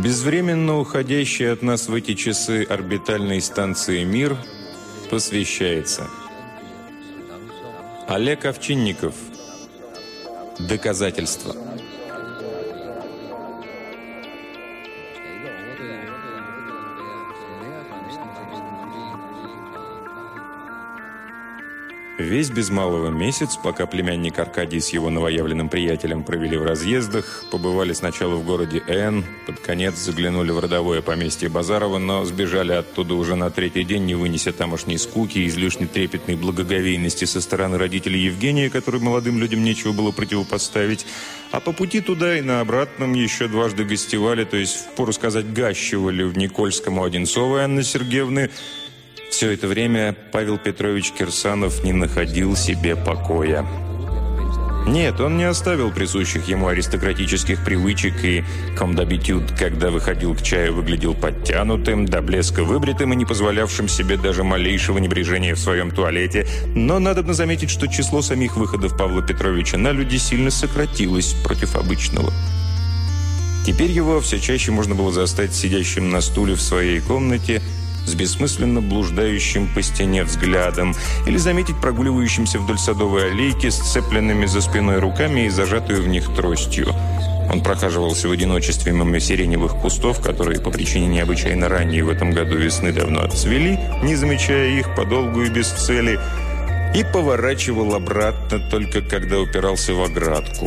Безвременно уходящий от нас в эти часы орбитальной станции «Мир» посвящается. Олег Овчинников. Доказательства. Весь без малого месяц, пока племянник Аркадий с его новоявленным приятелем провели в разъездах, побывали сначала в городе Н, под конец заглянули в родовое поместье Базарова, но сбежали оттуда уже на третий день, не вынеся тамошней скуки и излишне трепетной благоговейности со стороны родителей Евгения, которой молодым людям нечего было противопоставить. А по пути туда и на обратном еще дважды гостевали, то есть, впору сказать, гащивали в Никольском у Одинцовой Анны Сергеевны, все это время Павел Петрович Кирсанов не находил себе покоя. Нет, он не оставил присущих ему аристократических привычек и комдабитюд, когда выходил к чаю, выглядел подтянутым, до блеска выбритым и не позволявшим себе даже малейшего небрежения в своем туалете. Но надо бы заметить, что число самих выходов Павла Петровича на люди сильно сократилось против обычного. Теперь его все чаще можно было застать сидящим на стуле в своей комнате – с бессмысленно блуждающим по стене взглядом или заметить прогуливающимся вдоль садовой аллейки с цепленными за спиной руками и зажатую в них тростью. Он прохаживался в одиночестве мимо сиреневых кустов, которые по причине необычайно ранней в этом году весны давно отцвели, не замечая их подолгу и без цели, и поворачивал обратно только когда упирался в оградку.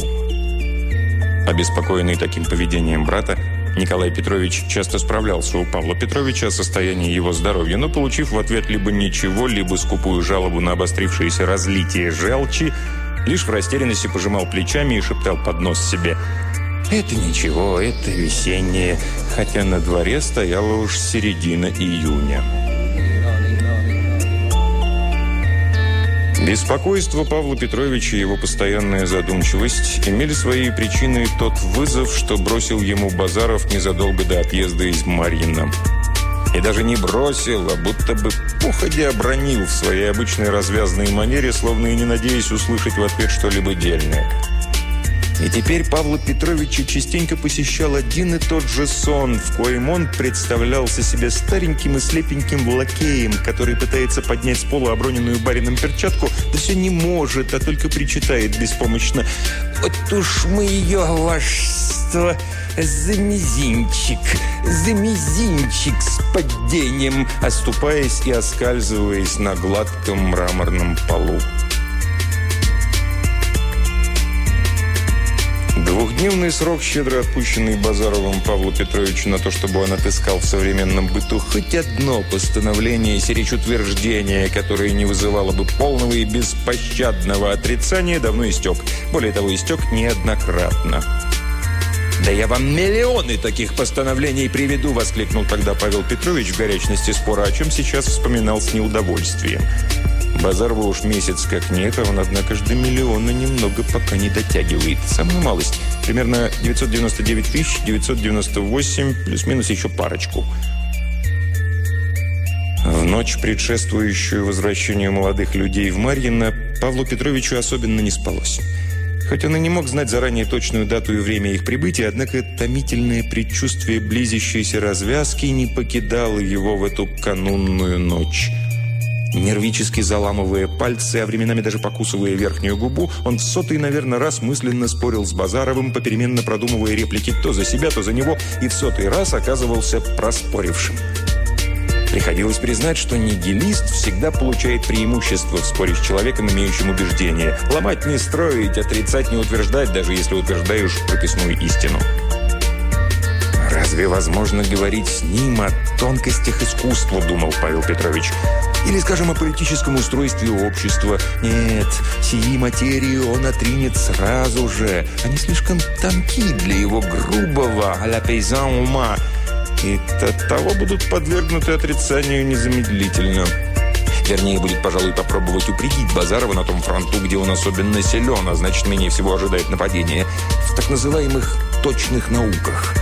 Обеспокоенный таким поведением брата, Николай Петрович часто справлялся у Павла Петровича о состоянии его здоровья, но, получив в ответ либо ничего, либо скупую жалобу на обострившееся разлитие желчи, лишь в растерянности пожимал плечами и шептал под нос себе «Это ничего, это весеннее», хотя на дворе стояла уж середина июня. Беспокойство Павла Петровича и его постоянная задумчивость имели свои причины тот вызов, что бросил ему Базаров незадолго до отъезда из Марьина. И даже не бросил, а будто бы походя обронил в своей обычной развязной манере, словно и не надеясь услышать в ответ что-либо дельное. И теперь Павла Петровича частенько посещал один и тот же сон, в коем он представлялся себе стареньким и слепеньким лакеем, который пытается поднять с пола оброненную барином перчатку, да все не может, а только причитает беспомощно. «Вот уж мы ее, вашество, за мизинчик, за мизинчик с падением», оступаясь и оскальзываясь на гладком мраморном полу. Двухдневный срок, щедро отпущенный Базаровым Павлу Петровичу на то, чтобы он отыскал в современном быту хоть одно постановление, сиречь утверждения, которое не вызывало бы полного и беспощадного отрицания, давно истек. Более того, истек неоднократно. «Да я вам миллионы таких постановлений приведу!» – воскликнул тогда Павел Петрович в горячности спора, о чем сейчас вспоминал с неудовольствием. Базарова уж месяц как нет, а он, однако же, до миллиона немного пока не дотягивает. Самую малость. Примерно 999 тысяч 998, плюс-минус еще парочку. В ночь, предшествующую возвращению молодых людей в Марьино, Павлу Петровичу особенно не спалось. Хоть он и не мог знать заранее точную дату и время их прибытия, однако томительное предчувствие близящейся развязки не покидало его в эту канунную ночь. Нервически заламывая пальцы, а временами даже покусывая верхнюю губу, он в сотый, наверное, раз мысленно спорил с Базаровым, попеременно продумывая реплики то за себя, то за него, и в сотый раз оказывался проспорившим. Приходилось признать, что нигилист всегда получает преимущество в споре с человеком, имеющим убеждение. Ломать не строить, отрицать не утверждать, даже если утверждаешь прописную истину. «Разве возможно говорить с ним о тонкостях искусства?» – думал Павел Петрович. Или, скажем, о политическом устройстве общества. Нет, сии материи он отринет сразу же. Они слишком тонки для его грубого а-ля ума. И от того будут подвергнуты отрицанию незамедлительно. Вернее, будет, пожалуй, попробовать упредить Базарова на том фронту, где он особенно силен, а значит, менее всего ожидает нападения, в так называемых «точных науках».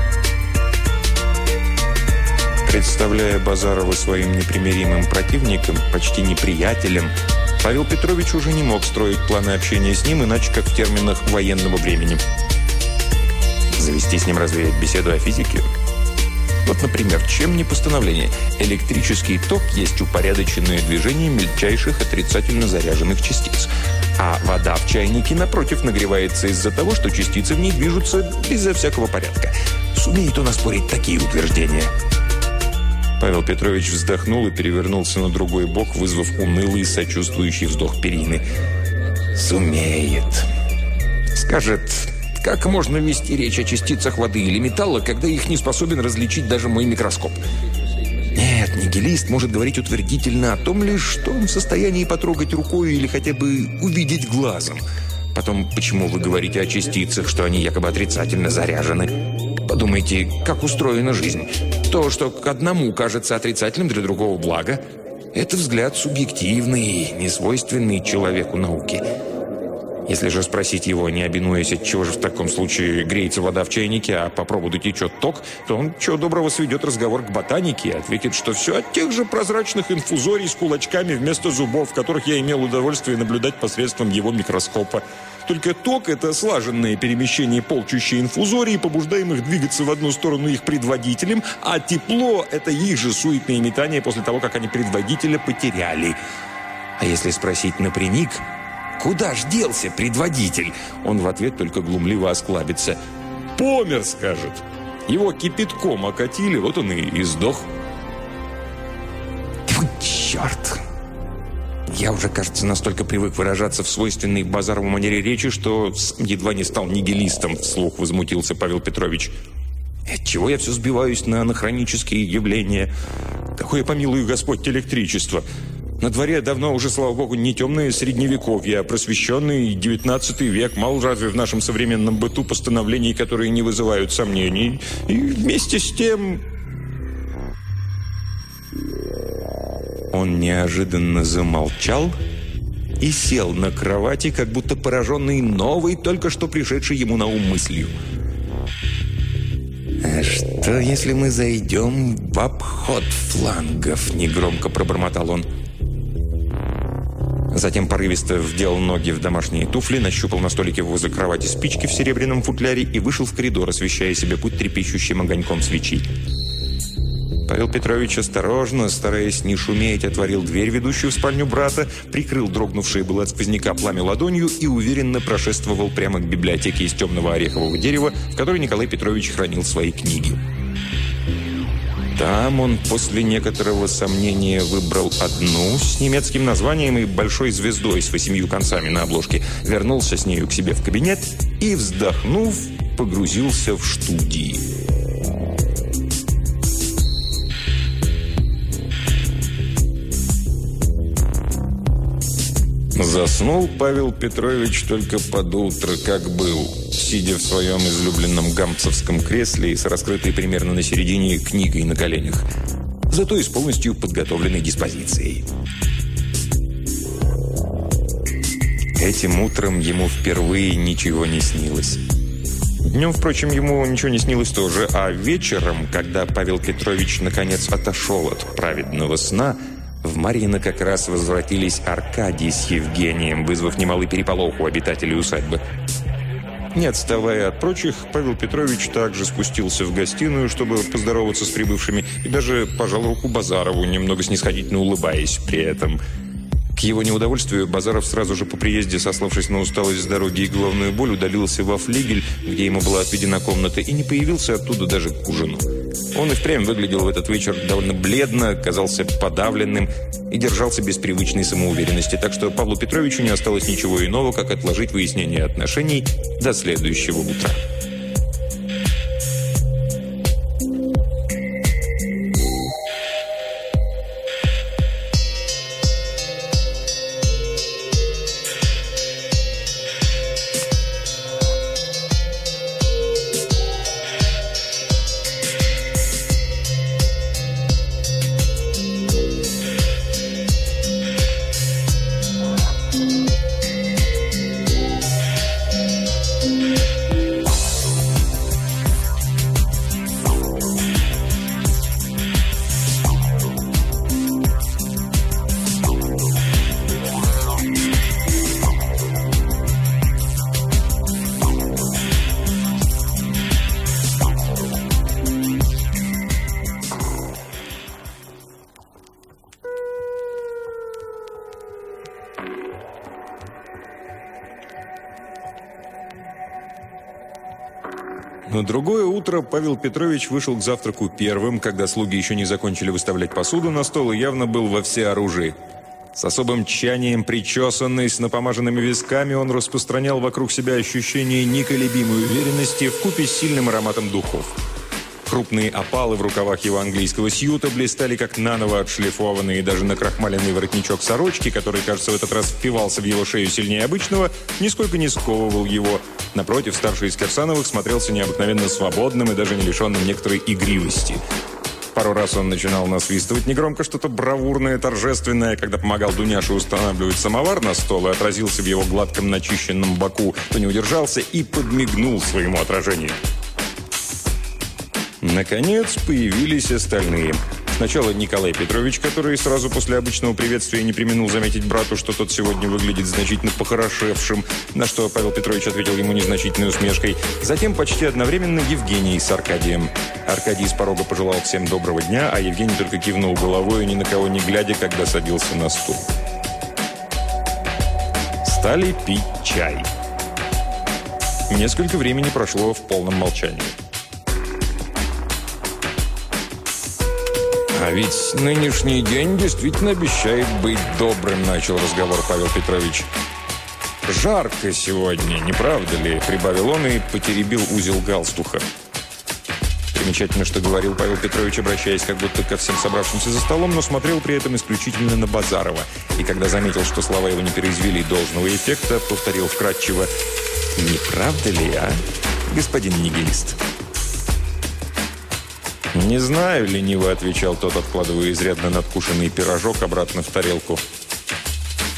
Представляя Базарова своим непримиримым противником, почти неприятелем, Павел Петрович уже не мог строить планы общения с ним, иначе как в терминах военного времени. Завести с ним развеять беседу о физике? Вот, например, чем не постановление? Электрический ток есть упорядоченное движение мельчайших отрицательно заряженных частиц. А вода в чайнике, напротив, нагревается из-за того, что частицы в ней движутся безо всякого порядка. Сумеет он оспорить такие утверждения? Павел Петрович вздохнул и перевернулся на другой бок, вызвав унылый сочувствующий вздох перины. «Сумеет!» Скажет, как можно вести речь о частицах воды или металла, когда их не способен различить даже мой микроскоп? Нет, нигилист может говорить утвердительно о том лишь, что он в состоянии потрогать рукой или хотя бы увидеть глазом. Потом, почему вы говорите о частицах, что они якобы отрицательно заряжены? Подумайте, как устроена жизнь. То, что к одному кажется отрицательным для другого блага, это взгляд субъективный, несвойственный человеку науки. Если же спросить его, не обинуясь, от чего же в таком случае греется вода в чайнике, а по проводу течет ток, то он, чего доброго, сведет разговор к ботанике и ответит, что все от тех же прозрачных инфузорий с кулачками вместо зубов, которых я имел удовольствие наблюдать посредством его микроскопа. Только ток – это слаженное перемещение полчища инфузорий, побуждаемых двигаться в одну сторону их предводителем, а тепло – это их же суетное метание после того, как они предводителя потеряли. А если спросить напрямик – «Куда ж делся предводитель?» Он в ответ только глумливо осклабится. «Помер», — скажет. Его кипятком окатили, вот он и, и сдох. Тьфу, черт! Я уже, кажется, настолько привык выражаться в свойственной базарову манере речи, что едва не стал нигилистом, вслух возмутился Павел Петрович. Отчего я все сбиваюсь на анахронические явления? Какое, помилуй Господь, электричество! На дворе давно уже, слава богу, не темное средневековье, а просвещенный девятнадцатый век. Мало разве в нашем современном быту постановлений, которые не вызывают сомнений. И вместе с тем... Он неожиданно замолчал и сел на кровати, как будто пораженный новой, только что пришедшей ему на ум мыслью. «А что, если мы зайдем в обход флангов?» – негромко пробормотал он. Затем порывисто вдел ноги в домашние туфли, нащупал на столике возле кровати спички в серебряном футляре и вышел в коридор, освещая себе путь трепещущим огоньком свечи. Павел Петрович осторожно, стараясь не шуметь, отворил дверь, ведущую в спальню брата, прикрыл дрогнувшее было от сквозняка пламя ладонью и уверенно прошествовал прямо к библиотеке из темного орехового дерева, в которой Николай Петрович хранил свои книги. Там он после некоторого сомнения выбрал одну с немецким названием и большой звездой с восемью концами на обложке, вернулся с нею к себе в кабинет и, вздохнув, погрузился в студии. Заснул Павел Петрович только под утро, как был, сидя в своем излюбленном гамцевском кресле и с раскрытой примерно на середине книгой на коленях, зато и с полностью подготовленной диспозицией. Этим утром ему впервые ничего не снилось. Днем, впрочем, ему ничего не снилось тоже, а вечером, когда Павел Петрович наконец отошел от праведного сна – в Марьино как раз возвратились Аркадий с Евгением, вызвав немалый переполох у обитателей усадьбы. Не отставая от прочих, Павел Петрович также спустился в гостиную, чтобы поздороваться с прибывшими, и даже пожал руку Базарову, немного снисходительно улыбаясь при этом – его неудовольствию Базаров сразу же по приезде, сославшись на усталость с дороги и головную боль, удалился во флигель, где ему была отведена комната, и не появился оттуда даже к ужину. Он и впрямь выглядел в этот вечер довольно бледно, казался подавленным и держался без привычной самоуверенности, так что Павлу Петровичу не осталось ничего иного, как отложить выяснение отношений до следующего утра. Другое утро Павел Петрович вышел к завтраку первым, когда слуги еще не закончили выставлять посуду на стол и явно был во всеоружии. С особым тщанием, причесанный, с напомаженными висками, он распространял вокруг себя ощущение неколебимой уверенности в купе с сильным ароматом духов. Крупные опалы в рукавах его английского сьюта блистали, как наново отшлифованные, даже накрахмаленный воротничок сорочки, который, кажется, в этот раз впивался в его шею сильнее обычного, нисколько не сковывал его. Напротив, старший из Кирсановых смотрелся необыкновенно свободным и даже не лишенным некоторой игривости. Пару раз он начинал насвистывать негромко что-то бравурное, торжественное, когда помогал Дуняше устанавливать самовар на стол и отразился в его гладком начищенном боку, то не удержался и подмигнул своему отражению. Наконец появились остальные. Сначала Николай Петрович, который сразу после обычного приветствия не применил заметить брату, что тот сегодня выглядит значительно похорошевшим, на что Павел Петрович ответил ему незначительной усмешкой. Затем почти одновременно Евгений с Аркадием. Аркадий с порога пожелал всем доброго дня, а Евгений только кивнул головой, ни на кого не глядя, когда садился на стул. Стали пить чай. Несколько времени прошло в полном молчании. «А ведь нынешний день действительно обещает быть добрым», – начал разговор Павел Петрович. «Жарко сегодня, не правда ли?» – прибавил он и потеребил узел галстуха. Примечательно, что говорил Павел Петрович, обращаясь как будто ко всем собравшимся за столом, но смотрел при этом исключительно на Базарова. И когда заметил, что слова его не произвели должного эффекта, повторил вкратчиво «Не правда ли, а, господин нигилист?» «Не знаю», — лениво отвечал тот, откладывая изрядно надкушенный пирожок обратно в тарелку.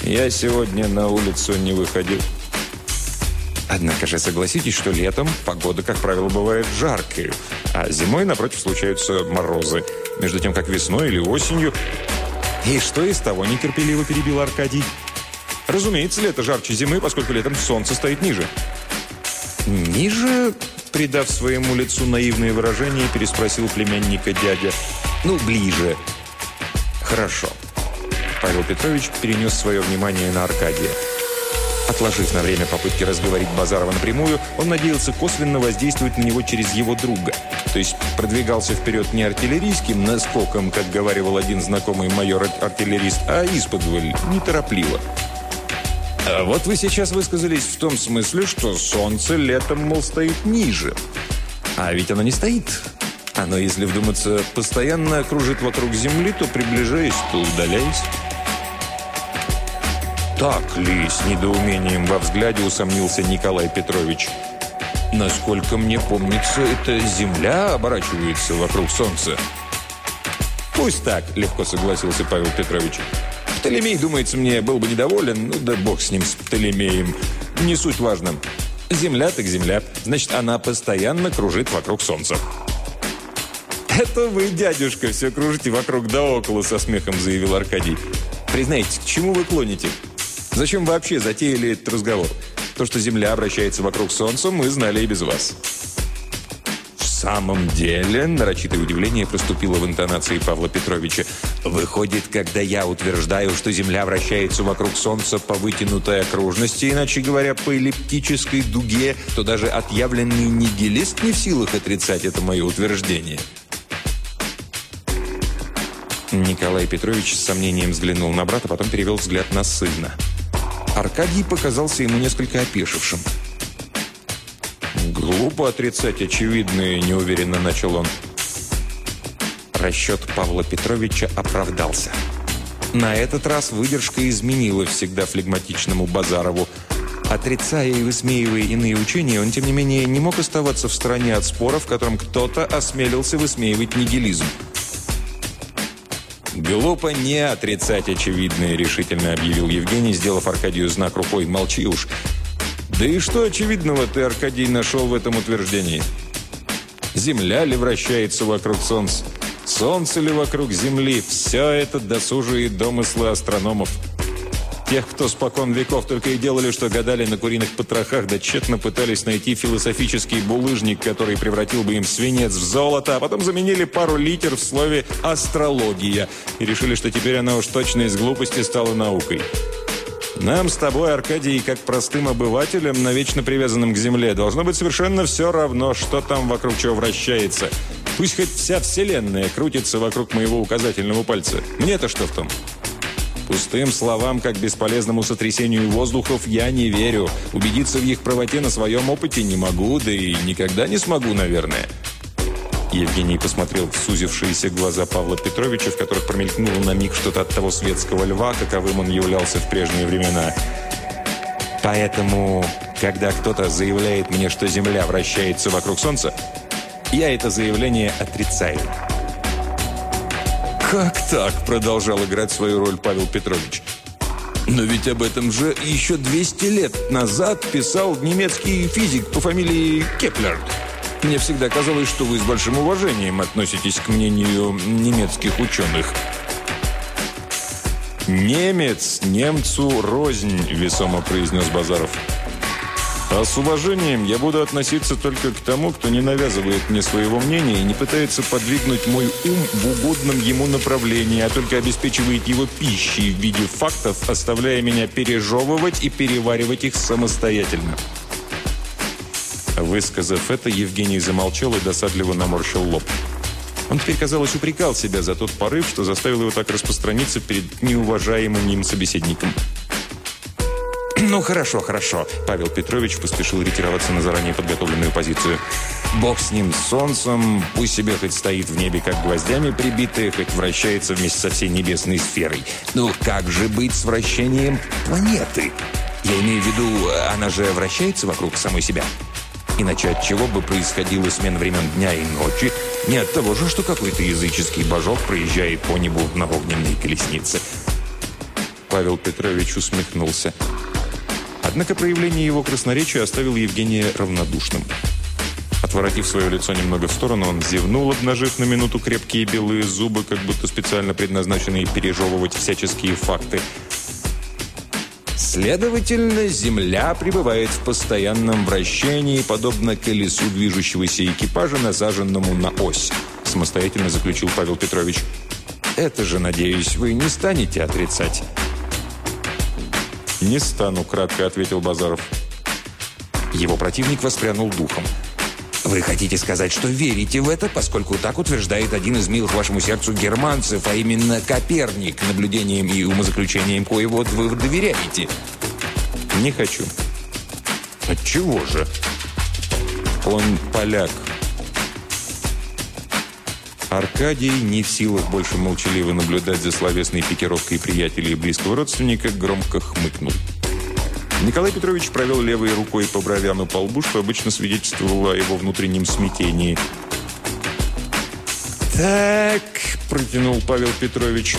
«Я сегодня на улицу не выходил». Однако же согласитесь, что летом погода, как правило, бывает жаркой, а зимой, напротив, случаются морозы. Между тем, как весной или осенью... И что из того нетерпеливо перебил Аркадий? Разумеется, лето жарче зимы, поскольку летом солнце стоит ниже. Ниже придав своему лицу наивное выражение, переспросил племянника дядя. «Ну, ближе». «Хорошо». Павел Петрович перенес свое внимание на Аркадия. Отложив на время попытки разговорить Базарова напрямую, он надеялся косвенно воздействовать на него через его друга. То есть продвигался вперед не артиллерийским наскоком, как говаривал один знакомый майор-артиллерист, а исподволь, неторопливо. А вот вы сейчас высказались в том смысле, что солнце летом, мол, стоит ниже. А ведь оно не стоит. Оно, если вдуматься, постоянно кружит вокруг Земли, то приближаясь, то удаляясь. Так ли, с недоумением во взгляде усомнился Николай Петрович. Насколько мне помнится, это Земля оборачивается вокруг Солнца. Пусть так, легко согласился Павел Петрович. Птолемей, думается мне, был бы недоволен. Ну да бог с ним, с Птолемеем. Не суть важно. Земля так земля. Значит, она постоянно кружит вокруг Солнца. «Это вы, дядюшка, все кружите вокруг да около», со смехом заявил Аркадий. «Признайте, к чему вы клоните? Зачем вообще затеяли этот разговор? То, что Земля обращается вокруг Солнца, мы знали и без вас» самом деле?» Нарочитое удивление проступило в интонации Павла Петровича. «Выходит, когда я утверждаю, что Земля вращается вокруг Солнца по вытянутой окружности, иначе говоря, по эллиптической дуге, то даже отъявленный нигилист не в силах отрицать это мое утверждение». Николай Петрович с сомнением взглянул на брата, потом перевел взгляд на сына. Аркадий показался ему несколько опешившим. «Глупо отрицать очевидное», – неуверенно начал он. Расчет Павла Петровича оправдался. На этот раз выдержка изменила всегда флегматичному Базарову. Отрицая и высмеивая иные учения, он, тем не менее, не мог оставаться в стороне от спора, в котором кто-то осмелился высмеивать нигилизм. «Глупо не отрицать очевидное», – решительно объявил Евгений, сделав Аркадию знак рукой «Молчи уж». Да и что очевидного ты, Аркадий, нашел в этом утверждении? Земля ли вращается вокруг Солнца? Солнце ли вокруг Земли? Все это досужие домыслы астрономов. Тех, кто спокон веков только и делали, что гадали на куриных потрохах, да тщетно пытались найти философический булыжник, который превратил бы им свинец в золото, а потом заменили пару литер в слове «астрология» и решили, что теперь она уж точно из глупости стала наукой. Нам с тобой, Аркадий, как простым обывателям, навечно привязанным к земле, должно быть совершенно все равно, что там вокруг чего вращается. Пусть хоть вся вселенная крутится вокруг моего указательного пальца. Мне-то что в том? Пустым словам, как бесполезному сотрясению воздухов, я не верю. Убедиться в их правоте на своем опыте не могу, да и никогда не смогу, наверное. Евгений посмотрел в сузившиеся глаза Павла Петровича, в которых промелькнуло на миг что-то от того светского льва, каковым он являлся в прежние времена. Поэтому, когда кто-то заявляет мне, что Земля вращается вокруг Солнца, я это заявление отрицаю. «Как так?» – продолжал играть свою роль Павел Петрович. «Но ведь об этом же еще 200 лет назад писал немецкий физик по фамилии Кеплер». Мне всегда казалось, что вы с большим уважением относитесь к мнению немецких ученых. «Немец немцу рознь», – весомо произнес Базаров. «А с уважением я буду относиться только к тому, кто не навязывает мне своего мнения и не пытается подвигнуть мой ум в угодном ему направлении, а только обеспечивает его пищей в виде фактов, оставляя меня пережевывать и переваривать их самостоятельно». Высказав это, Евгений замолчал и досадливо наморщил лоб. Он теперь, казалось, упрекал себя за тот порыв, что заставил его так распространиться перед неуважаемым им собеседником. «Ну, хорошо, хорошо». Павел Петрович поспешил ретироваться на заранее подготовленную позицию. «Бог с ним, с солнцем, пусть себе хоть стоит в небе, как гвоздями прибитые, хоть вращается вместе со всей небесной сферой. Ну, как же быть с вращением планеты? Я имею в виду, она же вращается вокруг самой себя». Иначе от чего бы происходила смена времен дня и ночи? Не от того же, что какой-то языческий божок проезжает по небу на огненной колеснице. Павел Петрович усмехнулся. Однако проявление его красноречия оставило Евгения равнодушным. Отворотив свое лицо немного в сторону, он зевнул, обнажив на минуту крепкие белые зубы, как будто специально предназначенные пережевывать всяческие факты – Следовательно, Земля пребывает в постоянном вращении, подобно колесу движущегося экипажа, насаженному на ось, самостоятельно заключил Павел Петрович. Это же, надеюсь, вы не станете отрицать. «Не стану», – кратко ответил Базаров. Его противник воспрянул духом – вы хотите сказать, что верите в это, поскольку так утверждает один из милых вашему сердцу германцев, а именно Коперник, наблюдением и умозаключением коего вы доверяете? Не хочу. Отчего же? Он поляк. Аркадий, не в силах больше молчаливо наблюдать за словесной пикировкой приятелей и близкого родственника, громко хмыкнул. Николай Петрович провел левой рукой по бровям и по лбу, что обычно свидетельствовало о его внутреннем смятении. «Так», – протянул Павел Петрович.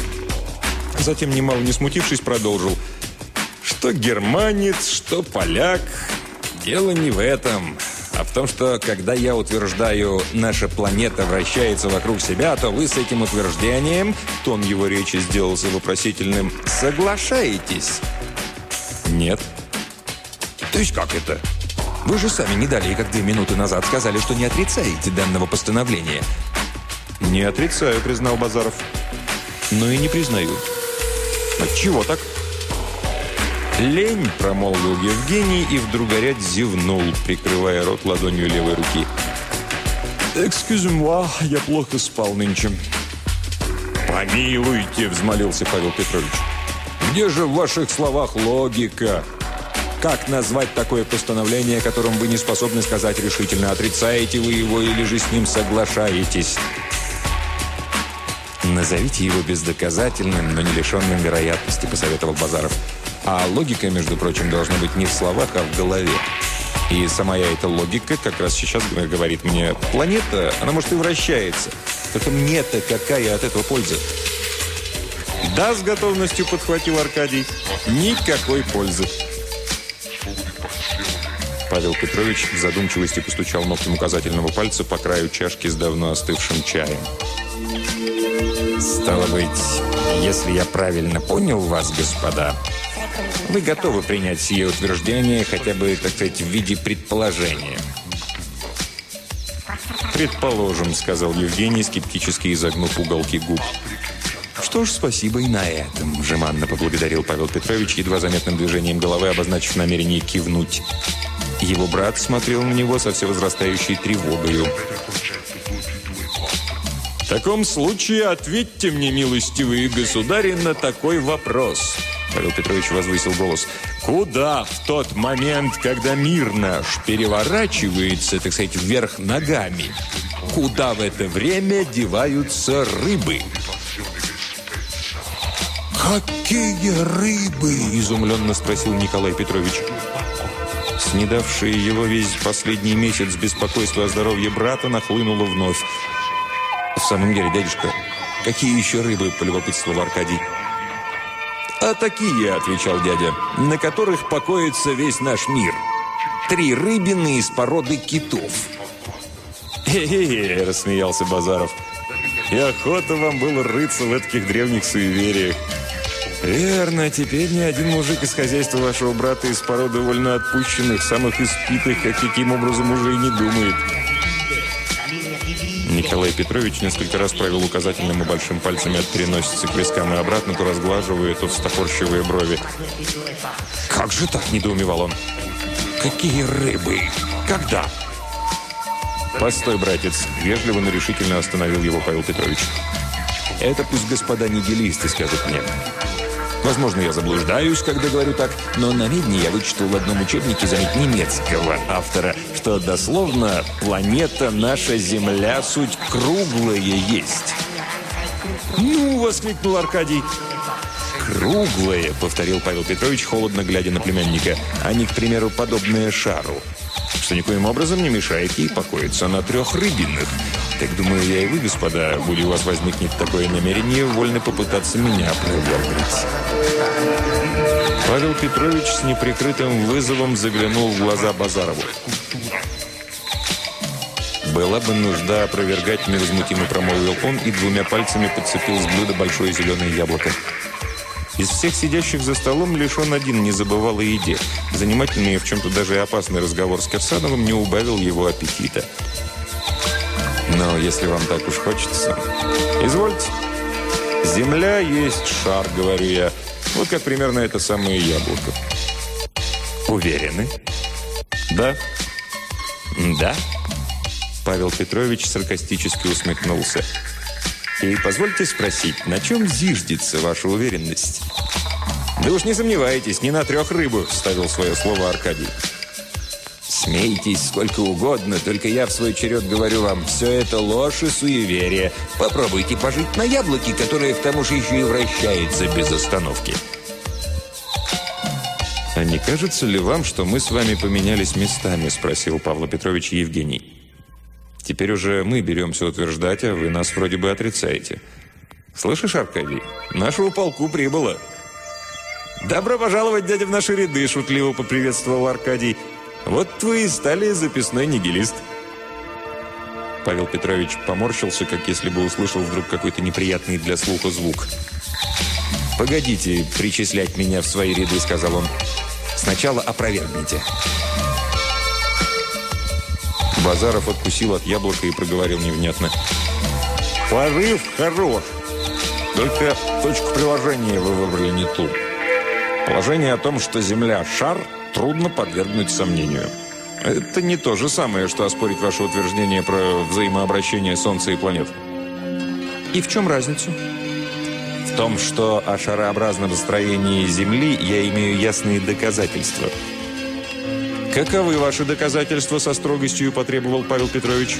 Затем, немало не смутившись, продолжил. «Что германец, что поляк. Дело не в этом, а в том, что когда я утверждаю «наша планета вращается вокруг себя», то вы с этим утверждением, тон его речи сделался вопросительным, соглашаетесь?» «Нет», «То есть как это?» «Вы же сами не далее, как две минуты назад сказали, что не отрицаете данного постановления». «Не отрицаю», — признал Базаров. «Но и не признаю». «Отчего так?» «Лень», — промолвил Евгений и вдруг горять зевнул, прикрывая рот ладонью левой руки. «Экскюз-муа, я плохо спал нынче». «Помилуйте», — взмолился Павел Петрович. «Где же в ваших словах логика?» Как назвать такое постановление, которым вы не способны сказать решительно, отрицаете вы его или же с ним соглашаетесь? Назовите его бездоказательным, но не лишенным вероятности, посоветовал Базаров. А логика, между прочим, должна быть не в словах, а в голове. И сама я эта логика как раз сейчас говорит мне, планета, она может и вращается. Только мне-то какая от этого польза? Да, с готовностью подхватил Аркадий. Никакой пользы. Павел Петрович в задумчивости постучал ногтем указательного пальца по краю чашки с давно остывшим чаем. «Стало быть, если я правильно понял вас, господа, вы готовы принять сие утверждение хотя бы, так сказать, в виде предположения?» «Предположим», — сказал Евгений, скептически изогнув уголки губ. «Что ж, спасибо и на этом», – жеманно поблагодарил Павел Петрович, едва заметным движением головы, обозначив намерение кивнуть. Его брат смотрел на него со всевозрастающей тревогою. «В таком случае ответьте мне, милостивые государи, на такой вопрос». Павел Петрович возвысил голос. «Куда в тот момент, когда мир наш переворачивается, так сказать, вверх ногами, куда в это время деваются рыбы?» «Какие рыбы?» – изумленно спросил Николай Петрович. Снедавшее его весь последний месяц беспокойство о здоровье брата нахлынуло вновь. «В самом деле, дядюшка, какие еще рыбы?» – полюбопытствовал Аркадий. «А такие», – отвечал дядя, – «на которых покоится весь наш мир. Три рыбины из породы китов». «Хе-хе-хе», – рассмеялся Базаров. «И охота вам было рыться в этих древних суевериях. «Верно, теперь ни один мужик из хозяйства вашего брата из породы вольно отпущенных, самых испитых, как каким образом уже и не думает». Николай Петрович несколько раз провел указательным и большим пальцами от переносицы к вискам и обратно, то разглаживая, то встопорщивая брови. «Как же так?» – недоумевал он. «Какие рыбы? Когда?» «Постой, братец!» – вежливо, но решительно остановил его Павел Петрович. «Это пусть господа нигилисты скажут мне. Возможно, я заблуждаюсь, когда говорю так, но на видне я вычитал в одном учебнике, заметь, немецкого автора, что дословно «планета наша Земля суть круглая есть». «Ну!» – воскликнул Аркадий. «Круглое», — повторил Павел Петрович, холодно глядя на племянника, «а не, к примеру, подобное шару, что никоим образом не мешает ей покоиться на трех рыбинах. Так думаю, я и вы, господа, будь у вас возникнет такое намерение, вольны попытаться меня опровергнуть. Павел Петрович с неприкрытым вызовом заглянул в глаза Базарову. «Была бы нужда опровергать», – невозмутимо промолвил он и двумя пальцами подцепил с блюда большое зеленое яблоко. Из всех сидящих за столом лишь он один не забывал о еде. Занимательный и в чем-то даже опасный разговор с Кирсановым не убавил его аппетита. Но если вам так уж хочется, извольте. Земля есть шар, говорю я. Вот как примерно это самое яблоко. Уверены? Да? Да? Павел Петрович саркастически усмехнулся. И позвольте спросить, на чем зиждется ваша уверенность? Да уж не сомневайтесь, не на трех рыбах, вставил свое слово Аркадий. Смейтесь сколько угодно, только я в свой черед говорю вам, все это ложь и суеверие. Попробуйте пожить на яблоке, которое к тому же еще и вращается без остановки. «А не кажется ли вам, что мы с вами поменялись местами?» – спросил Павла Петрович Евгений. «Теперь уже мы беремся утверждать, а вы нас вроде бы отрицаете. Слышишь, Аркадий, нашего полку прибыло». «Добро пожаловать, дядя, в наши ряды!» – шутливо поприветствовал Аркадий. Вот вы и стали записной нигилист. Павел Петрович поморщился, как если бы услышал вдруг какой-то неприятный для слуха звук. «Погодите причислять меня в свои ряды», — сказал он. «Сначала опровергните». Базаров откусил от яблока и проговорил невнятно. «Порыв хорош. Только точку приложения вы выбрали не ту. Положение о том, что Земля – шар – трудно подвергнуть сомнению. Это не то же самое, что оспорить ваше утверждение про взаимообращение Солнца и планет. И в чем разница? В том, что о шарообразном строении Земли я имею ясные доказательства. Каковы ваши доказательства, со строгостью потребовал Павел Петрович?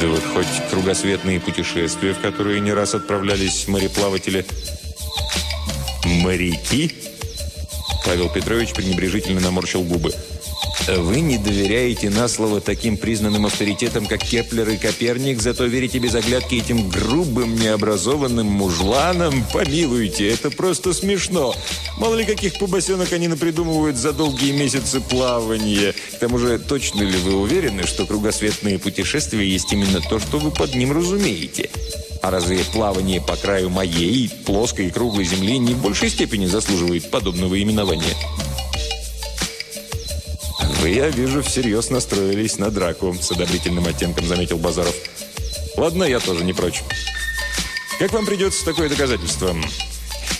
Да вот хоть кругосветные путешествия, в которые не раз отправлялись мореплаватели. Моряки? Павел Петрович пренебрежительно наморщил губы. «Вы не доверяете на слово таким признанным авторитетам, как Кеплер и Коперник, зато верите без оглядки этим грубым, необразованным мужланам? Помилуйте, это просто смешно. Мало ли каких побосенок они напридумывают за долгие месяцы плавания. К тому же, точно ли вы уверены, что кругосветные путешествия есть именно то, что вы под ним разумеете?» А разве плавание по краю моей, плоской и круглой земли не в большей степени заслуживает подобного именования? «Вы, я вижу, всерьез настроились на драку», — с одобрительным оттенком заметил Базаров. «Ладно, я тоже не прочь». Как вам придется такое доказательство?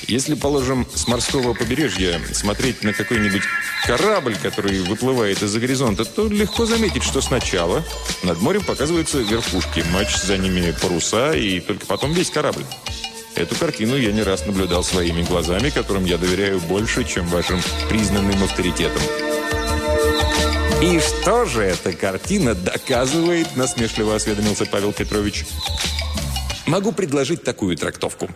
Если, положим, с морского побережья смотреть на какой-нибудь корабль, который выплывает из-за горизонта, то легко заметить, что сначала над морем показываются верхушки, матч за ними паруса и только потом весь корабль. Эту картину я не раз наблюдал своими глазами, которым я доверяю больше, чем вашим признанным авторитетам. «И что же эта картина доказывает?» – насмешливо осведомился Павел Петрович. «Могу предложить такую трактовку.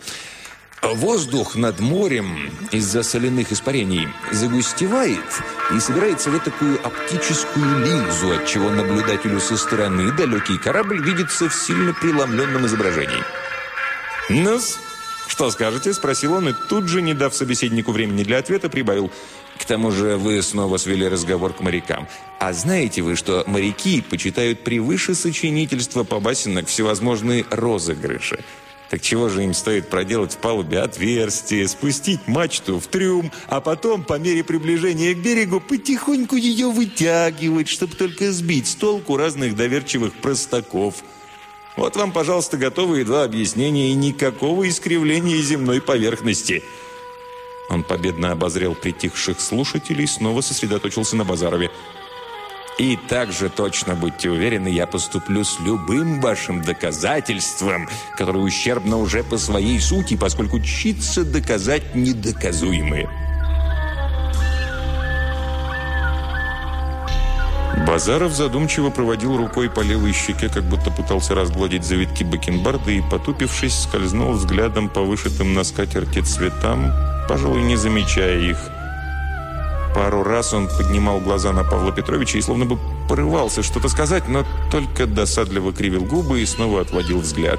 Воздух над морем из-за соляных испарений загустевает и собирается в такую оптическую линзу, от чего наблюдателю со стороны далекий корабль видится в сильно преломленном изображении. ну что скажете?» – спросил он, и тут же, не дав собеседнику времени для ответа, прибавил. «К тому же вы снова свели разговор к морякам. А знаете вы, что моряки почитают превыше сочинительства по басенок всевозможные розыгрыши?» Так чего же им стоит проделать в палубе отверстие, спустить мачту в трюм, а потом, по мере приближения к берегу, потихоньку ее вытягивать, чтобы только сбить с толку разных доверчивых простаков. Вот вам, пожалуйста, готовые два объяснения и никакого искривления земной поверхности. Он победно обозрел притихших слушателей снова сосредоточился на Базарове. И также точно будьте уверены, я поступлю с любым вашим доказательством, которое ущербно уже по своей сути, поскольку учиться доказать недоказуемое. Базаров задумчиво проводил рукой по левой щеке, как будто пытался разгладить завитки бакенбарда и, потупившись, скользнул взглядом по вышитым на скатерти цветам, пожалуй, не замечая их – Пару раз он поднимал глаза на Павла Петровича и словно бы порывался что-то сказать, но только досадливо кривил губы и снова отводил взгляд.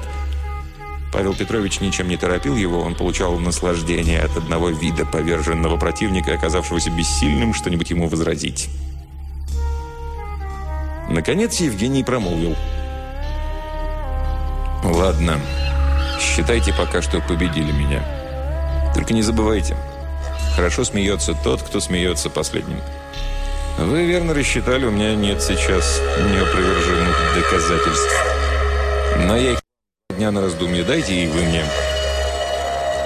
Павел Петрович ничем не торопил его, он получал наслаждение от одного вида поверженного противника, оказавшегося бессильным что-нибудь ему возразить. Наконец Евгений промолвил. «Ладно, считайте пока, что победили меня. Только не забывайте, Хорошо смеется тот, кто смеется последним. Вы верно рассчитали, у меня нет сейчас неопровержимых доказательств. Но я их дня на раздумье дайте, и вы мне.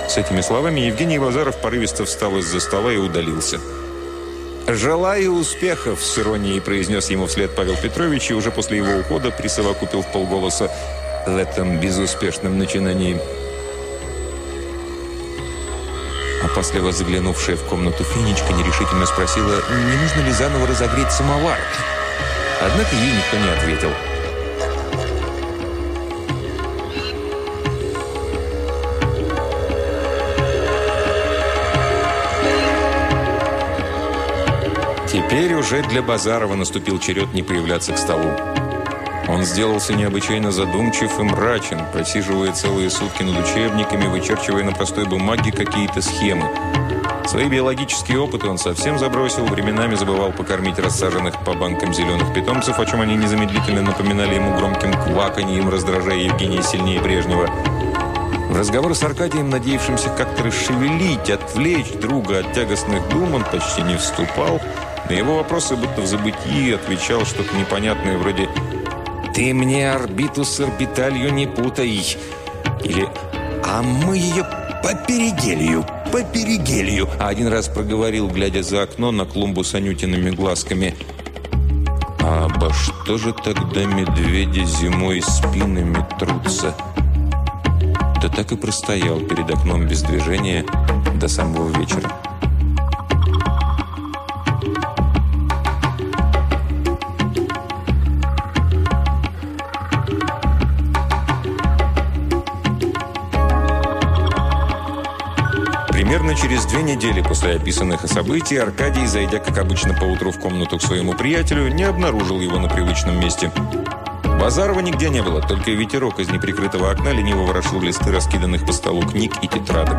С этими словами Евгений Базаров порывисто встал из-за стола и удалился. «Желаю успехов!» – с иронией произнес ему вслед Павел Петрович, и уже после его ухода присовокупил в полголоса в этом безуспешном начинании – Опасливо заглянувшая в комнату Фенечка нерешительно спросила, не нужно ли заново разогреть самовар. Однако ей никто не ответил. Теперь уже для Базарова наступил черед не появляться к столу. Он сделался необычайно задумчив и мрачен, просиживая целые сутки над учебниками, вычерчивая на простой бумаге какие-то схемы. Свои биологические опыты он совсем забросил, временами забывал покормить рассаженных по банкам зеленых питомцев, о чем они незамедлительно напоминали ему громким кваканьем, раздражая Евгения сильнее прежнего. В разговор с Аркадием, надеявшимся как-то расшевелить, отвлечь друга от тягостных дум, он почти не вступал. На его вопросы, будто в забытии, отвечал что-то непонятное, вроде «Ты мне орбиту с орбиталью не путай!» Или «А мы ее по перигелию, по перигелию!» А один раз проговорил, глядя за окно на клумбу с анютиными глазками. «А обо что же тогда медведи зимой спинами трутся?» Да так и простоял перед окном без движения до самого вечера. Через две недели после описанных событий Аркадий, зайдя, как обычно, поутру в комнату к своему приятелю, не обнаружил его на привычном месте. Базарова нигде не было, только ветерок из неприкрытого окна лениво ворошил листы раскиданных по столу книг и тетрадок.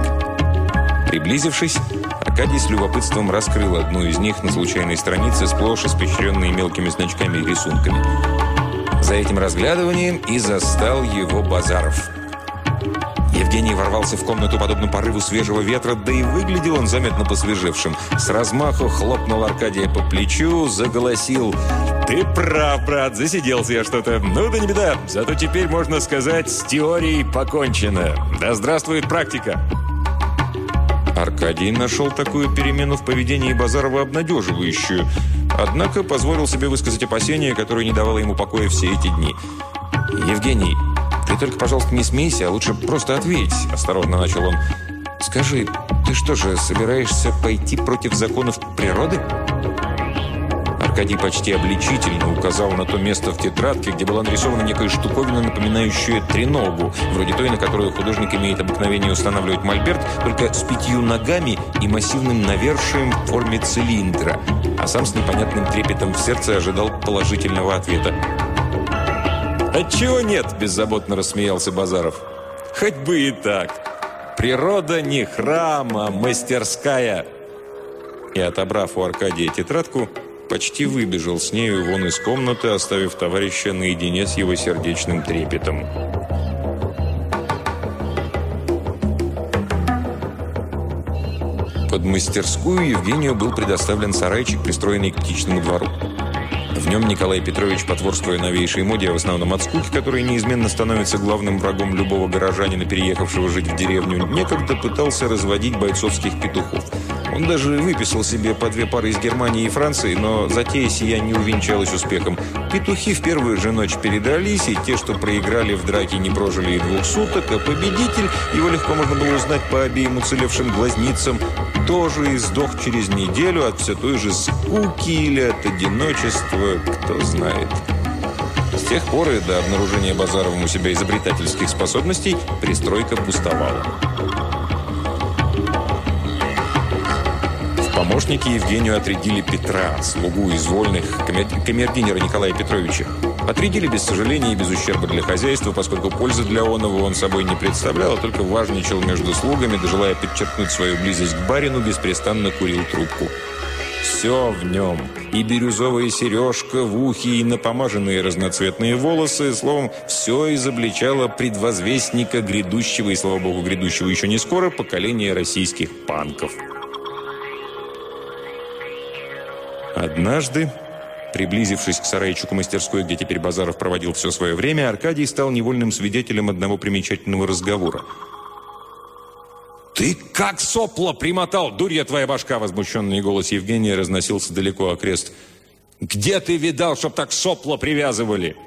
Приблизившись, Аркадий с любопытством раскрыл одну из них на случайной странице, сплошь испещренной мелкими значками и рисунками. За этим разглядыванием и застал его Базаров – Евгений ворвался в комнату подобно порыву свежего ветра, да и выглядел он заметно посвежевшим. С размаху хлопнул Аркадия по плечу, заголосил Ты прав, брат, засиделся я что-то. Ну да не беда, зато теперь можно сказать, с теорией покончено. Да здравствует практика. Аркадий нашел такую перемену в поведении Базарова обнадеживающую, однако позволил себе высказать опасения, которые не давало ему покоя все эти дни. «Евгений, ты только, пожалуйста, не смейся, а лучше просто ответь», – осторожно начал он. «Скажи, ты что же, собираешься пойти против законов природы?» Аркадий почти обличительно указал на то место в тетрадке, где была нарисована некая штуковина, напоминающая треногу, вроде той, на которую художник имеет обыкновение устанавливать мольберт, только с пятью ногами и массивным навершием в форме цилиндра, а сам с непонятным трепетом в сердце ожидал положительного ответа. «Отчего нет?» – беззаботно рассмеялся Базаров. «Хоть бы и так. Природа не храм, а мастерская». И, отобрав у Аркадия тетрадку, почти выбежал с нею вон из комнаты, оставив товарища наедине с его сердечным трепетом. Под мастерскую Евгению был предоставлен сарайчик, пристроенный к птичному двору. В нем Николай Петрович, потворствуя новейшей моде, а в основном от скуки, которая неизменно становится главным врагом любого горожанина, переехавшего жить в деревню, некогда пытался разводить бойцовских петухов – он даже выписал себе по две пары из Германии и Франции, но затея сия не увенчалась успехом. Петухи в первую же ночь передались, и те, что проиграли в драке, не прожили и двух суток, а победитель, его легко можно было узнать по обеим уцелевшим глазницам, тоже издох через неделю от все той же скуки или от одиночества, кто знает. С тех пор и до обнаружения Базаровым у себя изобретательских способностей пристройка пустовала. Помощники Евгению отрядили Петра, слугу из вольных, камердинера Николая Петровича. Отрядили без сожаления и без ущерба для хозяйства, поскольку пользы для оного он собой не представлял, а только важничал между слугами, да желая подчеркнуть свою близость к барину, беспрестанно курил трубку. Все в нем. И бирюзовая сережка в ухе, и напомаженные разноцветные волосы. Словом, все изобличало предвозвестника грядущего, и, слава богу, грядущего еще не скоро, поколения российских панков. Однажды, приблизившись к сарайчику мастерской, где теперь Базаров проводил все свое время, Аркадий стал невольным свидетелем одного примечательного разговора. «Ты как сопло примотал, дурья твоя башка!» Возмущенный голос Евгения разносился далеко окрест. «Где ты видал, чтоб так сопло привязывали?»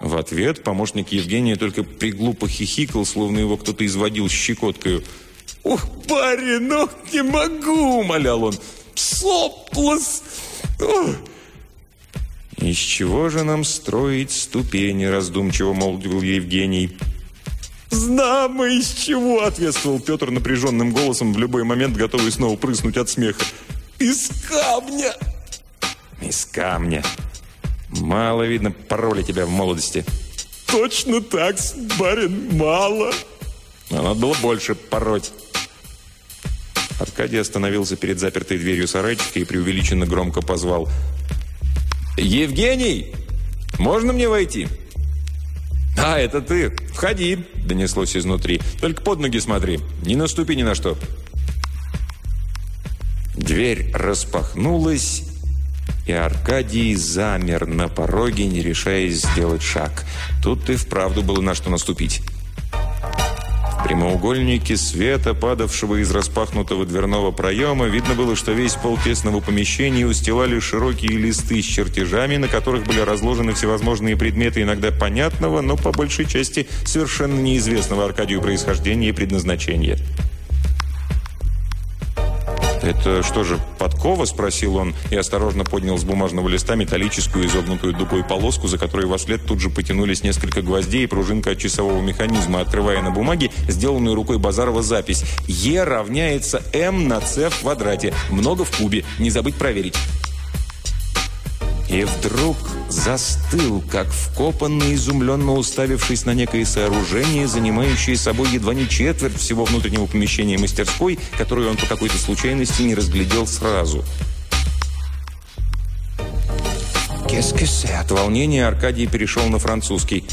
В ответ помощник Евгения только приглупо хихикал, словно его кто-то изводил щекоткою. «Ух, парень, ну не могу!» – умолял он. Соплос! «Из чего же нам строить ступени?» – раздумчиво молвил Евгений. «Знамо из чего!» – ответствовал Петр напряженным голосом, в любой момент готовый снова прыснуть от смеха. «Из камня!» «Из камня! Мало, видно, пароли тебя в молодости!» «Точно так, барин, мало!» «Но надо было больше пороть!» Аркадий остановился перед запертой дверью сарайчика и преувеличенно громко позвал. «Евгений! Можно мне войти?» «А, это ты! Входи!» – донеслось изнутри. «Только под ноги смотри, не наступи ни на что!» Дверь распахнулась, и Аркадий замер на пороге, не решаясь сделать шаг. Тут и вправду было на что наступить прямоугольнике света, падавшего из распахнутого дверного проема, видно было, что весь пол тесного помещения устилали широкие листы с чертежами, на которых были разложены всевозможные предметы иногда понятного, но по большей части совершенно неизвестного Аркадию происхождения и предназначения. «Это что же, подкова?» – спросил он и осторожно поднял с бумажного листа металлическую изогнутую дугой полоску, за которой во след тут же потянулись несколько гвоздей и пружинка от часового механизма, открывая на бумаге сделанную рукой Базарова запись «Е равняется М на С в квадрате. Много в кубе. Не забыть проверить». И вдруг застыл, как вкопанный, изумленно уставившись на некое сооружение, занимающее собой едва не четверть всего внутреннего помещения мастерской, которую он по какой-то случайности не разглядел сразу. «Кескесе!» От волнения Аркадий перешел на французский.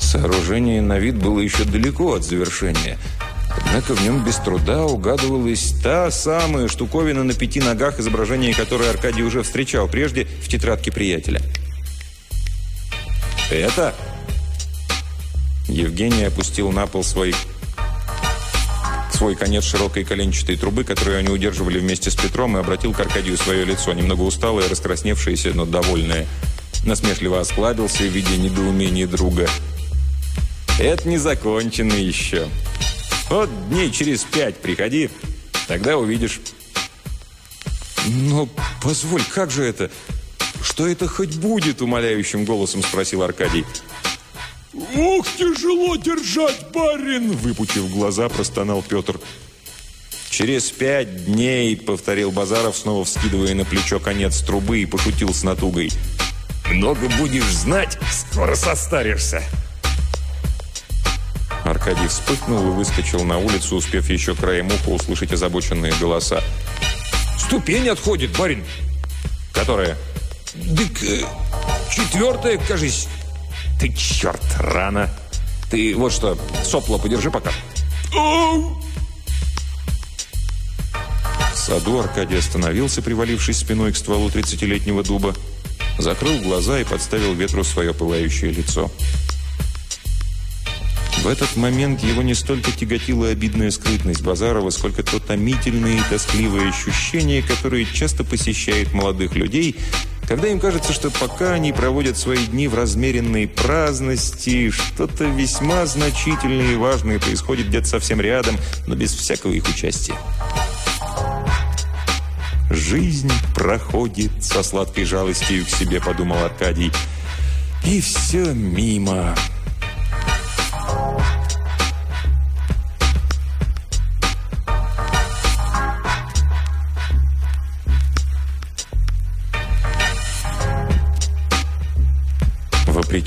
Сооружение на вид было еще далеко от завершения – Однако в нем без труда угадывалась та самая штуковина на пяти ногах, изображение которой Аркадий уже встречал прежде в тетрадке приятеля. «Это?» Евгений опустил на пол свой, свой конец широкой коленчатой трубы, которую они удерживали вместе с Петром, и обратил к Аркадию свое лицо, немного усталое, раскрасневшееся, но довольное. Насмешливо осклабился, видя недоумение друга. «Это не закончено еще. Вот дней через пять приходи, тогда увидишь». «Но позволь, как же это? Что это хоть будет?» – умоляющим голосом спросил Аркадий. «Ух, тяжело держать, барин!» – выпучив глаза, простонал Петр. «Через пять дней», – повторил Базаров, снова вскидывая на плечо конец трубы и пошутил с натугой. «Много будешь знать, скоро состаришься». Аркадий вспыхнул и выскочил на улицу, успев еще краем уха услышать озабоченные голоса. «Ступень отходит, барин!» «Которая?» «Дык, э, четвертая, кажись». «Ты черт, рано!» «Ты вот что, сопло подержи пока». В саду Аркадий остановился, привалившись спиной к стволу тридцатилетнего дуба, закрыл глаза и подставил ветру свое пылающее лицо. В этот момент его не столько тяготила обидная скрытность Базарова, сколько то томительные и тоскливые ощущения, которые часто посещают молодых людей, когда им кажется, что пока они проводят свои дни в размеренной праздности, что-то весьма значительное и важное происходит где-то совсем рядом, но без всякого их участия. «Жизнь проходит со сладкой жалостью к себе», — подумал Аркадий. «И все мимо».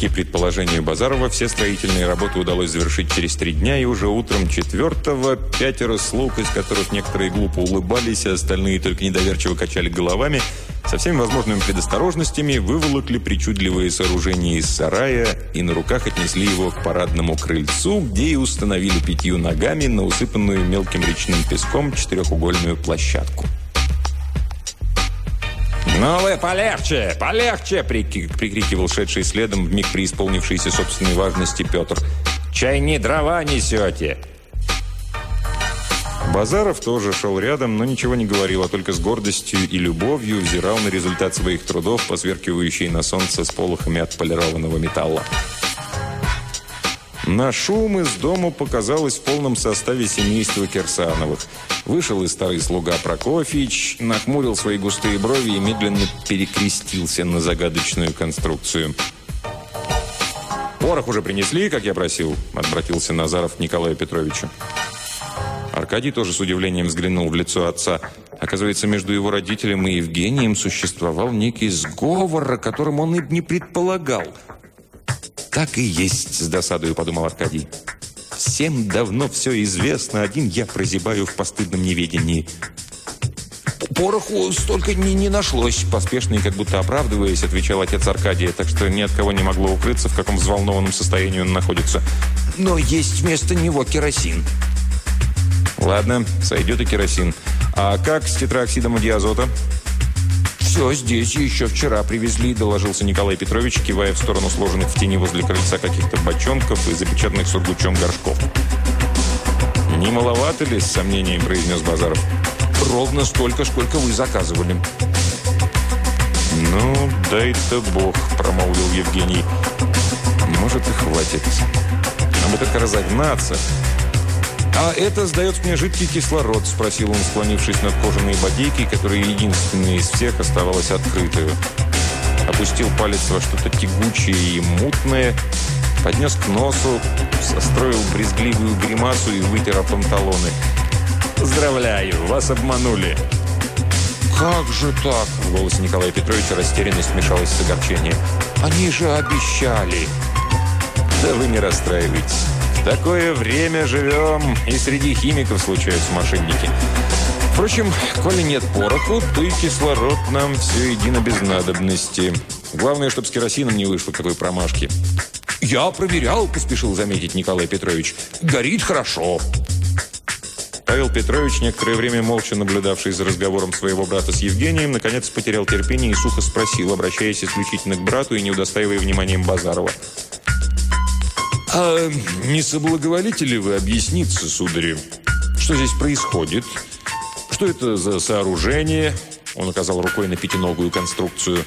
Вопреки предположению Базарова, все строительные работы удалось завершить через три дня, и уже утром четвертого пятеро слуг, из которых некоторые глупо улыбались, а остальные только недоверчиво качали головами, со всеми возможными предосторожностями выволокли причудливые сооружения из сарая и на руках отнесли его к парадному крыльцу, где и установили пятью ногами на усыпанную мелким речным песком четырехугольную площадку. «Ну вы полегче, полегче!» – прикрикивал шедший следом, вмиг преисполнившийся собственной важности Петр. «Чай не дрова несете!» Базаров тоже шел рядом, но ничего не говорил, а только с гордостью и любовью взирал на результат своих трудов, посверкивающий на солнце с полохами отполированного металла. На шум из дома показалось в полном составе семейства Кирсановых. Вышел и старый слуга Прокофьевич, нахмурил свои густые брови и медленно перекрестился на загадочную конструкцию. «Порох уже принесли, как я просил», — обратился Назаров к Николаю Петровичу. Аркадий тоже с удивлением взглянул в лицо отца. Оказывается, между его родителем и Евгением существовал некий сговор, о котором он и не предполагал — «Так и есть», — с досадою подумал Аркадий. «Всем давно все известно, один я прозябаю в постыдном неведении». «Пороху столько не, не нашлось», – поспешно и как будто оправдываясь, отвечал отец Аркадия, так что ни от кого не могло укрыться, в каком взволнованном состоянии он находится. «Но есть вместо него керосин». «Ладно, сойдет и керосин. А как с тетраксидом диазота?» «Все здесь еще вчера привезли», – доложился Николай Петрович, кивая в сторону сложенных в тени возле крыльца каких-то бочонков и запечатанных сургучом горшков. «Не маловато ли?» – с сомнением произнес Базаров. «Ровно столько, сколько вы заказывали». «Ну, дай-то Бог», – промолвил Евгений. «Может, и хватит. Нам бы только разогнаться». «А это, сдает мне, жидкий кислород?» – спросил он, склонившись над кожаной бодейкой, которая единственная из всех оставалась открытую. Опустил палец во что-то тягучее и мутное, поднес к носу, состроил брезгливую гримасу и вытер панталоны. «Поздравляю, вас обманули!» «Как же так?» – в голосе Николая Петровича растерянность смешалась с огорчением. «Они же обещали!» «Да вы не расстраивайтесь такое время живем, и среди химиков случаются мошенники. Впрочем, коли нет пороху, то и кислород нам все едино без надобности. Главное, чтобы с керосином не вышло какой промашки. «Я проверял», – поспешил заметить Николай Петрович. «Горит хорошо». Павел Петрович, некоторое время молча наблюдавший за разговором своего брата с Евгением, наконец потерял терпение и сухо спросил, обращаясь исключительно к брату и не удостаивая вниманием Базарова. «А не соблаговолите ли вы объясниться, судари, что здесь происходит? Что это за сооружение?» Он указал рукой на пятиногую конструкцию.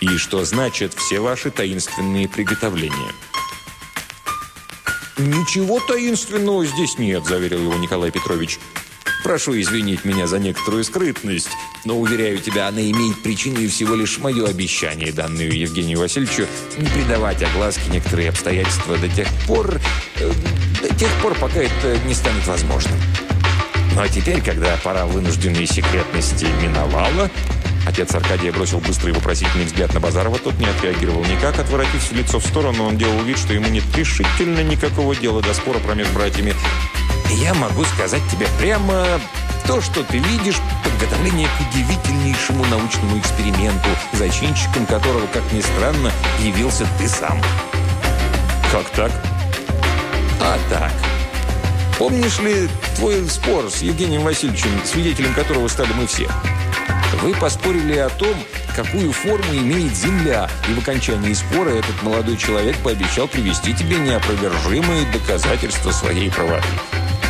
«И что значат все ваши таинственные приготовления?» «Ничего таинственного здесь нет», – заверил его Николай Петрович. «Прошу извинить меня за некоторую скрытность, но, уверяю тебя, она имеет причиной всего лишь мое обещание, данное Евгению Васильевичу, не придавать огласке некоторые обстоятельства до тех пор, э, до тех пор, пока это не станет возможным. Ну а теперь, когда пора вынужденной секретности миновала, Отец Аркадия бросил быстрый вопросительный взгляд на Базарова. Тот не отреагировал никак, отворотив лицо в сторону. Он делал вид, что ему нет решительно никакого дела до спора промеж братьями. «Я могу сказать тебе прямо то, что ты видишь, подготовление к удивительнейшему научному эксперименту, зачинщиком которого, как ни странно, явился ты сам». «Как так?» «А так. Помнишь ли твой спор с Евгением Васильевичем, свидетелем которого стали мы все?» Вы поспорили о том, какую форму имеет Земля, и в окончании спора этот молодой человек пообещал привести тебе неопровержимые доказательства своей правоты.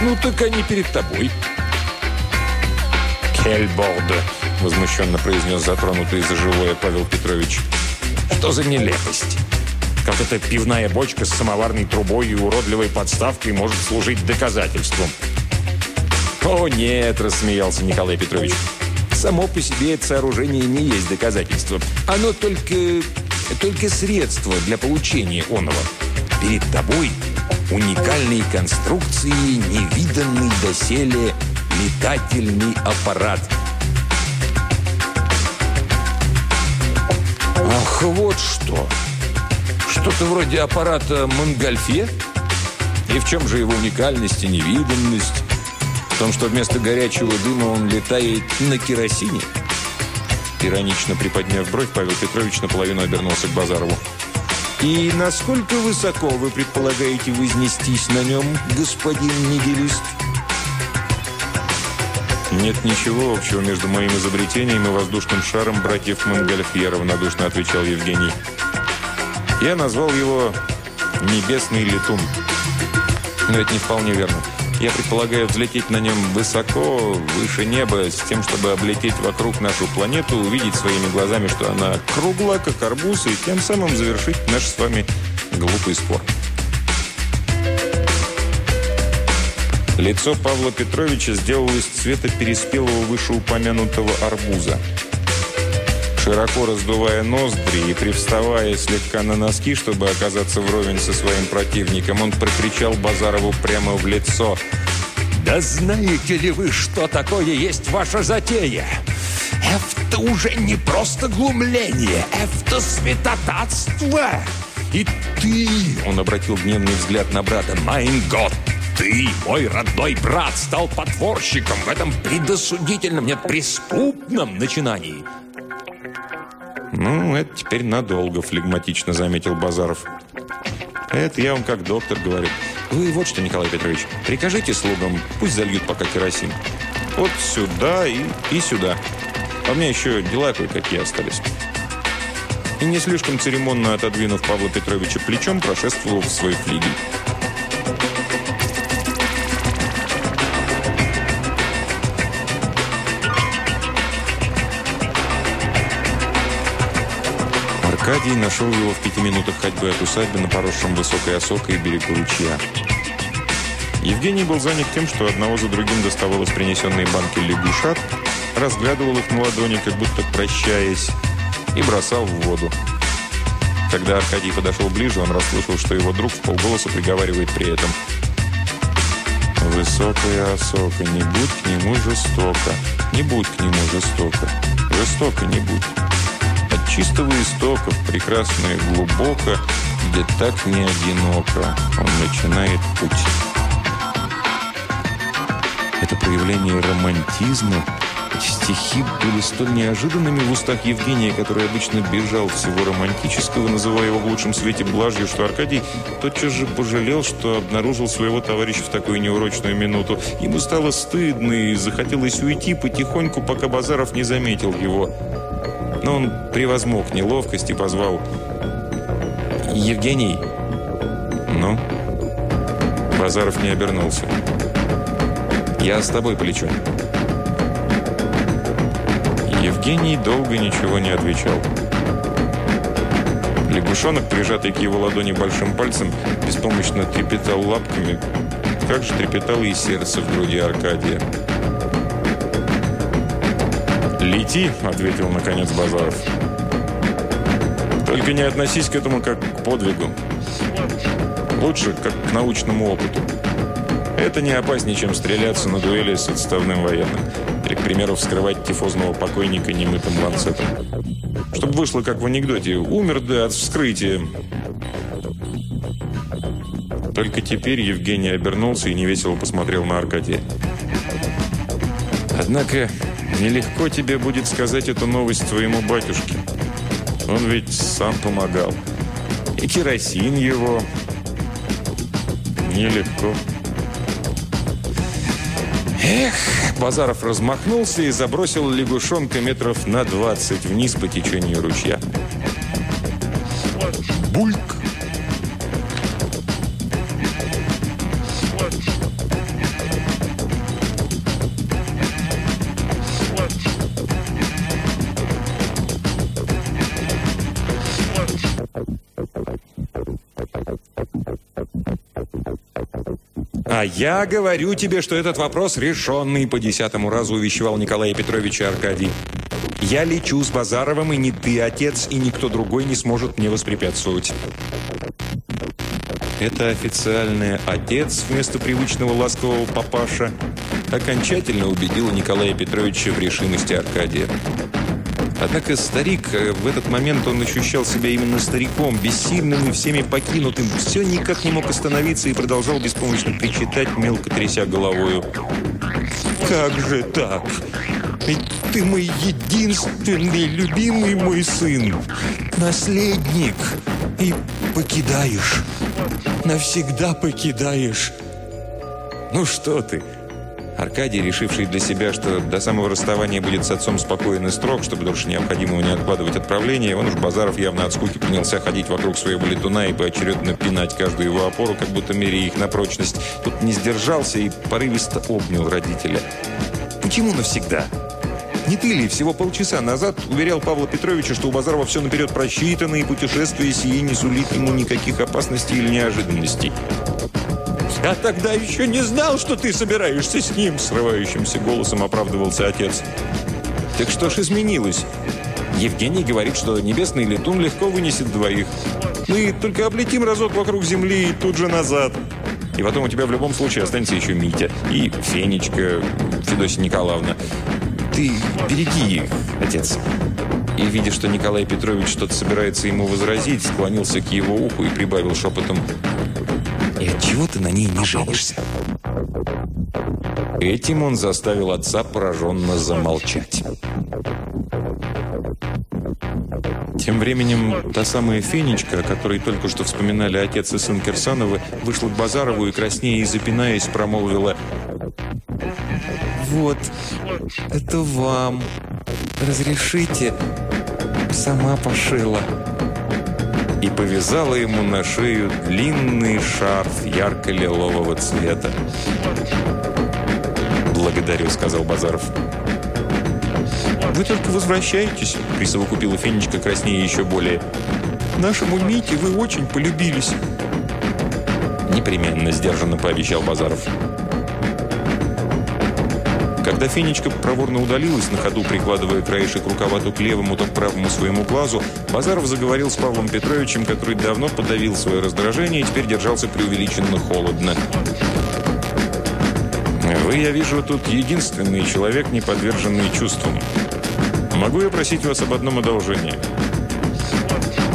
Ну так они перед тобой. «Кельборде!» – возмущенно произнес затронутый за живое Павел Петрович. «Что за нелепость? Как эта пивная бочка с самоварной трубой и уродливой подставкой может служить доказательством?» «О нет!» – рассмеялся Николай Петрович. Само по себе это сооружение не есть доказательство. Оно только, только средство для получения оного. Перед тобой уникальной конструкции невиданный доселе летательный аппарат. Ах, вот что! Что-то вроде аппарата Монгольфе? И в чем же его уникальность и невиданность? В том, что вместо горячего дыма он летает на керосине. Иронично приподняв бровь, Павел Петрович наполовину обернулся к Базарову. «И насколько высоко вы предполагаете вознестись на нем, господин нигилист?» «Нет ничего общего между моим изобретением и воздушным шаром братьев Монгольфье», равнодушно отвечал Евгений. «Я назвал его «Небесный летун». Но это не вполне верно. Я предполагаю взлететь на нем высоко, выше неба, с тем, чтобы облететь вокруг нашу планету, увидеть своими глазами, что она кругла, как арбуз, и тем самым завершить наш с вами глупый спор. Лицо Павла Петровича сделалось цвета переспелого вышеупомянутого арбуза. Широко раздувая ноздри и привставая слегка на носки, чтобы оказаться вровень со своим противником, он прокричал Базарову прямо в лицо. «Да знаете ли вы, что такое есть ваша затея? Это уже не просто глумление, это святотатство! И ты, он обратил гневный взгляд на брата, «Майн год, ты, мой родной брат, стал потворщиком в этом предосудительном, нет, преступном начинании!» «Ну, это теперь надолго», – флегматично заметил Базаров. «Это я вам как доктор говорю. Вы вот что, Николай Петрович, прикажите слугам, пусть зальют пока керосин. Вот сюда и, и сюда. А у меня еще дела кое-какие остались». И не слишком церемонно отодвинув Павла Петровича плечом, прошествовал в свой флигель. Аркадий нашел его в пяти минутах ходьбы от усадьбы на поросшем высокой осокой берегу ручья. Евгений был занят тем, что одного за другим доставал из принесенной банки лягушат, разглядывал их на ладони, как будто прощаясь, и бросал в воду. Когда Аркадий подошел ближе, он расслышал, что его друг в полголоса приговаривает при этом. «Высокая осока, не будь к нему жестоко, не будь к нему жестоко, жестоко не будь» чистого истока, прекрасно и глубоко, где так не одиноко, он начинает путь. Это проявление романтизма Стихи были столь неожиданными в устах Евгения, который обычно бежал всего романтического, называя его в лучшем свете блажью, что Аркадий тотчас же пожалел, что обнаружил своего товарища в такую неурочную минуту. Ему стало стыдно и захотелось уйти потихоньку, пока Базаров не заметил его. Но он превозмог неловкость и позвал «Евгений!» «Ну?» Базаров не обернулся. «Я с тобой полечу». Евгений долго ничего не отвечал. Лягушонок, прижатый к его ладони большим пальцем, беспомощно трепетал лапками. Как же трепетало и сердце в груди Аркадия. «Лети», — ответил наконец Базаров. «Только не относись к этому как к подвигу. Лучше, как к научному опыту. Это не опаснее, чем стреляться на дуэли с отставным военным. Или, к примеру, вскрывать тифозного покойника немытым ланцетом. Чтобы вышло, как в анекдоте, умер да от вскрытия. Только теперь Евгений обернулся и невесело посмотрел на Аркадия. Однако, нелегко тебе будет сказать эту новость твоему батюшке. Он ведь сам помогал. И керосин его. Нелегко. Эх, Базаров размахнулся и забросил лягушонка метров на 20 вниз по течению ручья. Бульк! «А я говорю тебе, что этот вопрос решенный», по десятому разу увещевал Николай Петрович Аркадий. «Я лечу с Базаровым, и ни ты, отец, и никто другой не сможет мне воспрепятствовать». Это официальный «отец» вместо привычного ласкового «папаша» окончательно убедило Николая Петровича в решимости Аркадия. Однако старик, э, в этот момент он ощущал себя именно стариком, бессильным и всеми покинутым, все никак не мог остановиться и продолжал беспомощно причитать, мелко тряся головою. «Как же так? Ведь ты мой единственный, любимый мой сын, наследник, и покидаешь, навсегда покидаешь. Ну что ты?» Аркадий, решивший для себя, что до самого расставания будет с отцом спокоен и строг, чтобы дольше необходимого не откладывать отправление, он уж Базаров явно от скуки принялся ходить вокруг своего летуна и поочередно пинать каждую его опору, как будто меряя их на прочность. Тут не сдержался и порывисто обнял родителя. «Почему навсегда?» Не ты ли всего полчаса назад уверял Павла Петровича, что у Базарова все наперед просчитано, и путешествие сие не сулит ему никаких опасностей или неожиданностей? «Я тогда еще не знал, что ты собираешься с ним!» Срывающимся голосом оправдывался отец. «Так что ж изменилось?» Евгений говорит, что небесный летун легко вынесет двоих. Мы только облетим разок вокруг Земли и тут же назад. И потом у тебя в любом случае останется еще Митя и Фенечка, Федосия Николаевна. Ты береги их, отец. И, видя, что Николай Петрович что-то собирается ему возразить, склонился к его уху и прибавил шепотом и отчего ты на ней не женишься?» Этим он заставил отца пораженно замолчать. Тем временем та самая Фенечка, о которой только что вспоминали отец и сын Кирсановы, вышла к Базарову и, краснея и запинаясь, промолвила «Вот, это вам. Разрешите?» Сама пошила и повязала ему на шею длинный шарф ярко-лилового цвета. «Благодарю», — сказал Базаров. «Вы только возвращаетесь», — присовокупила Фенечка краснее еще более. «Нашему Мите вы очень полюбились». «Непременно», — сдержанно пообещал Базаров. Когда Фенечка проворно удалилась на ходу, прикладывая краешек рукава то к левому, то к правому своему глазу, Базаров заговорил с Павлом Петровичем, который давно подавил свое раздражение и теперь держался преувеличенно холодно. «Вы, я вижу, тут единственный человек, не подверженный чувствам. Могу я просить вас об одном одолжении?»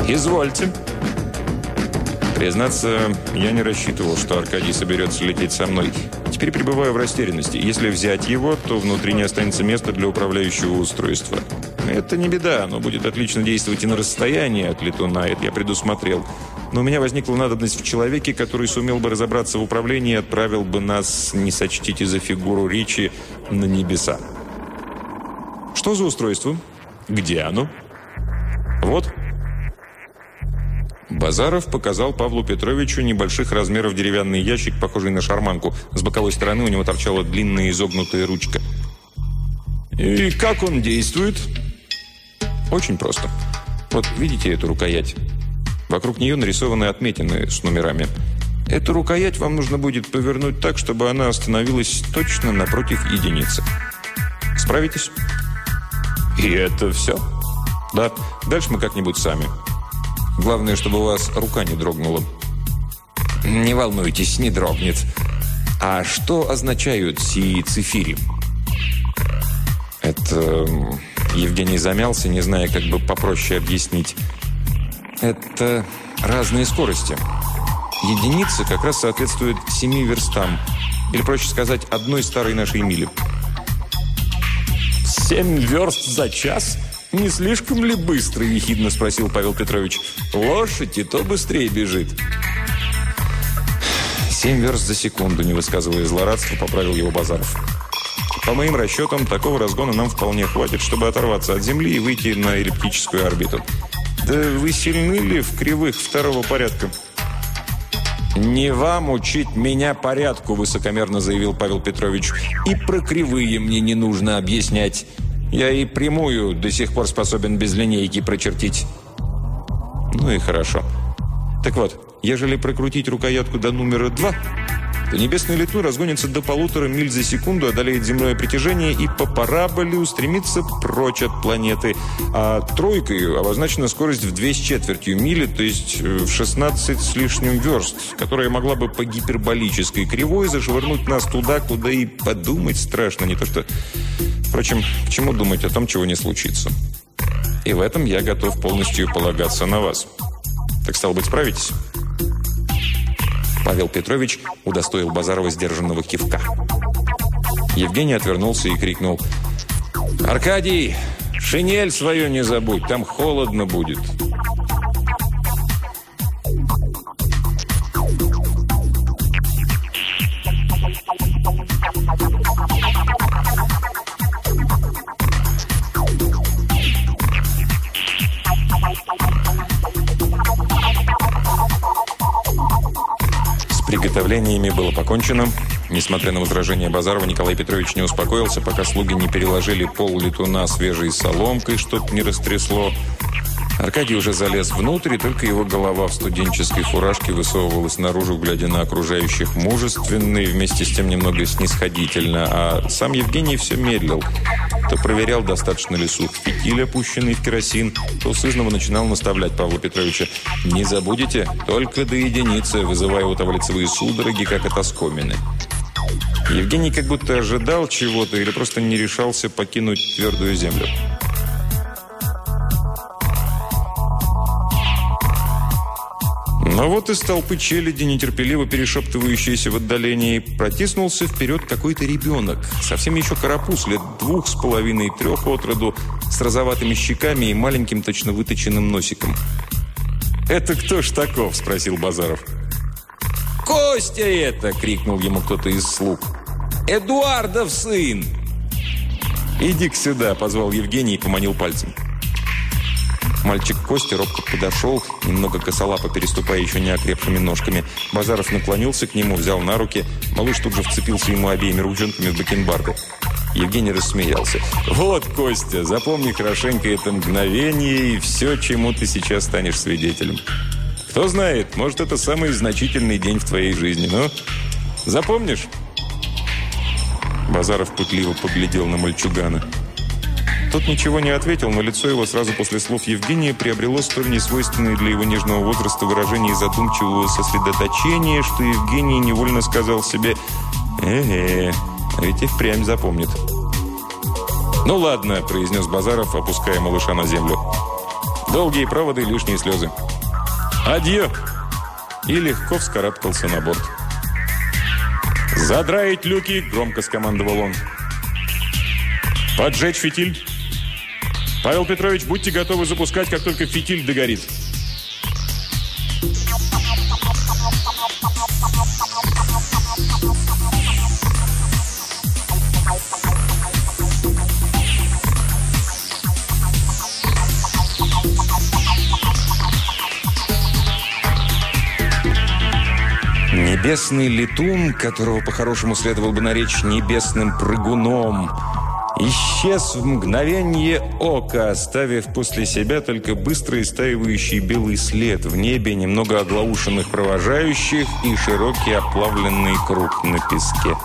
«Извольте». Признаться, я не рассчитывал, что Аркадий соберется лететь со мной. Теперь пребываю в растерянности. Если взять его, то внутри не останется места для управляющего устройства. Это не беда, оно будет отлично действовать и на расстоянии от летуна, это я предусмотрел. Но у меня возникла надобность в человеке, который сумел бы разобраться в управлении и отправил бы нас, не сочтите за фигуру Ричи, на небеса. Что за устройство? Где оно? Вот. Базаров показал Павлу Петровичу небольших размеров деревянный ящик, похожий на шарманку. С боковой стороны у него торчала длинная изогнутая ручка. «И как он действует?» «Очень просто. Вот видите эту рукоять? Вокруг нее нарисованы отметины с номерами. Эту рукоять вам нужно будет повернуть так, чтобы она остановилась точно напротив единицы. Справитесь?» «И это все?» «Да. Дальше мы как-нибудь сами». Главное, чтобы у вас рука не дрогнула. Не волнуйтесь, не дрогнет. А что означают сии цифири? Это... Евгений замялся, не зная, как бы попроще объяснить. Это разные скорости. Единица как раз соответствует семи верстам. Или, проще сказать, одной старой нашей мили. «Семь верст за час?» «Не слишком ли быстро?» – ехидно спросил Павел Петрович. «Лошадь и то быстрее бежит». «Семь верст за секунду», – не высказывая злорадства, поправил его Базаров. «По моим расчетам, такого разгона нам вполне хватит, чтобы оторваться от Земли и выйти на эллиптическую орбиту. Да вы сильны ли в кривых второго порядка?» «Не вам учить меня порядку», – высокомерно заявил Павел Петрович. «И про кривые мне не нужно объяснять». Я и прямую до сих пор способен без линейки прочертить. Ну и хорошо. Так вот, ежели прокрутить рукоятку до номера 2, то небесный летун разгонится до полутора миль за секунду, одолеет земное притяжение и по параболе устремится прочь от планеты. А тройкой обозначена скорость в две с четвертью мили, то есть э, в 16 с лишним верст, которая могла бы по гиперболической кривой зашвырнуть нас туда, куда и подумать страшно, не то что... Впрочем, к чему думать о том, чего не случится? И в этом я готов полностью полагаться на вас. Так, стало быть, справитесь?» Павел Петрович удостоил Базарова сдержанного кивка. Евгений отвернулся и крикнул «Аркадий, шинель свою не забудь, там холодно будет». Приготовлениями было покончено. Несмотря на возражение Базарова, Николай Петрович не успокоился, пока слуги не переложили пол летуна свежей соломкой, чтоб не растрясло. Аркадий уже залез внутрь, и только его голова в студенческой фуражке высовывалась наружу, глядя на окружающих мужественно и вместе с тем немного снисходительно, а сам Евгений все медлил. То проверял, достаточно ли сух фитиль, опущенный в керосин, то сызнова начинал наставлять Павла Петровича. «Не забудете, только до единицы, вызывая у того лицевые судороги, как от оскомины». Евгений как будто ожидал чего-то или просто не решался покинуть твердую землю. Но вот из толпы челяди, нетерпеливо перешептывающейся в отдалении, протиснулся вперед какой-то ребенок, совсем еще карапуз, лет двух с половиной-трех от роду, с розоватыми щеками и маленьким точно выточенным носиком. «Это кто ж таков?» – спросил Базаров. «Костя это!» – крикнул ему кто-то из слуг. «Эдуардов сын!» «Иди-ка сюда!» – позвал Евгений и поманил пальцем. Мальчик Костя робко подошел, немного косолапо переступая еще не окрепшими ножками. Базаров наклонился к нему, взял на руки. Малыш тут же вцепился ему обеими ручонками в бакенбарды. Евгений рассмеялся. «Вот, Костя, запомни хорошенько это мгновение и все, чему ты сейчас станешь свидетелем. Кто знает, может, это самый значительный день в твоей жизни, но запомнишь?» Базаров путливо поглядел на мальчугана. Тот ничего не ответил, но лицо его сразу после слов Евгения приобрело столь несвойственное для его нежного возраста выражение задумчивого сосредоточения, что Евгений невольно сказал себе «Э-э, а ведь и впрямь запомнит». «Ну ладно», – произнес Базаров, опуская малыша на землю. «Долгие проводы, лишние слезы». «Адье!» И легко вскарабкался на борт. «Задраить люки!» – громко скомандовал он. «Поджечь фитиль!» «Павел Петрович, будьте готовы запускать, как только фитиль догорит!» Небесный летун, которого по-хорошему следовало бы наречь небесным прыгуном, исчез в мгновение ока, оставив после себя только быстро истаивающий белый след в небе, немного оглаушенных провожающих и широкий оплавленный круг на песке.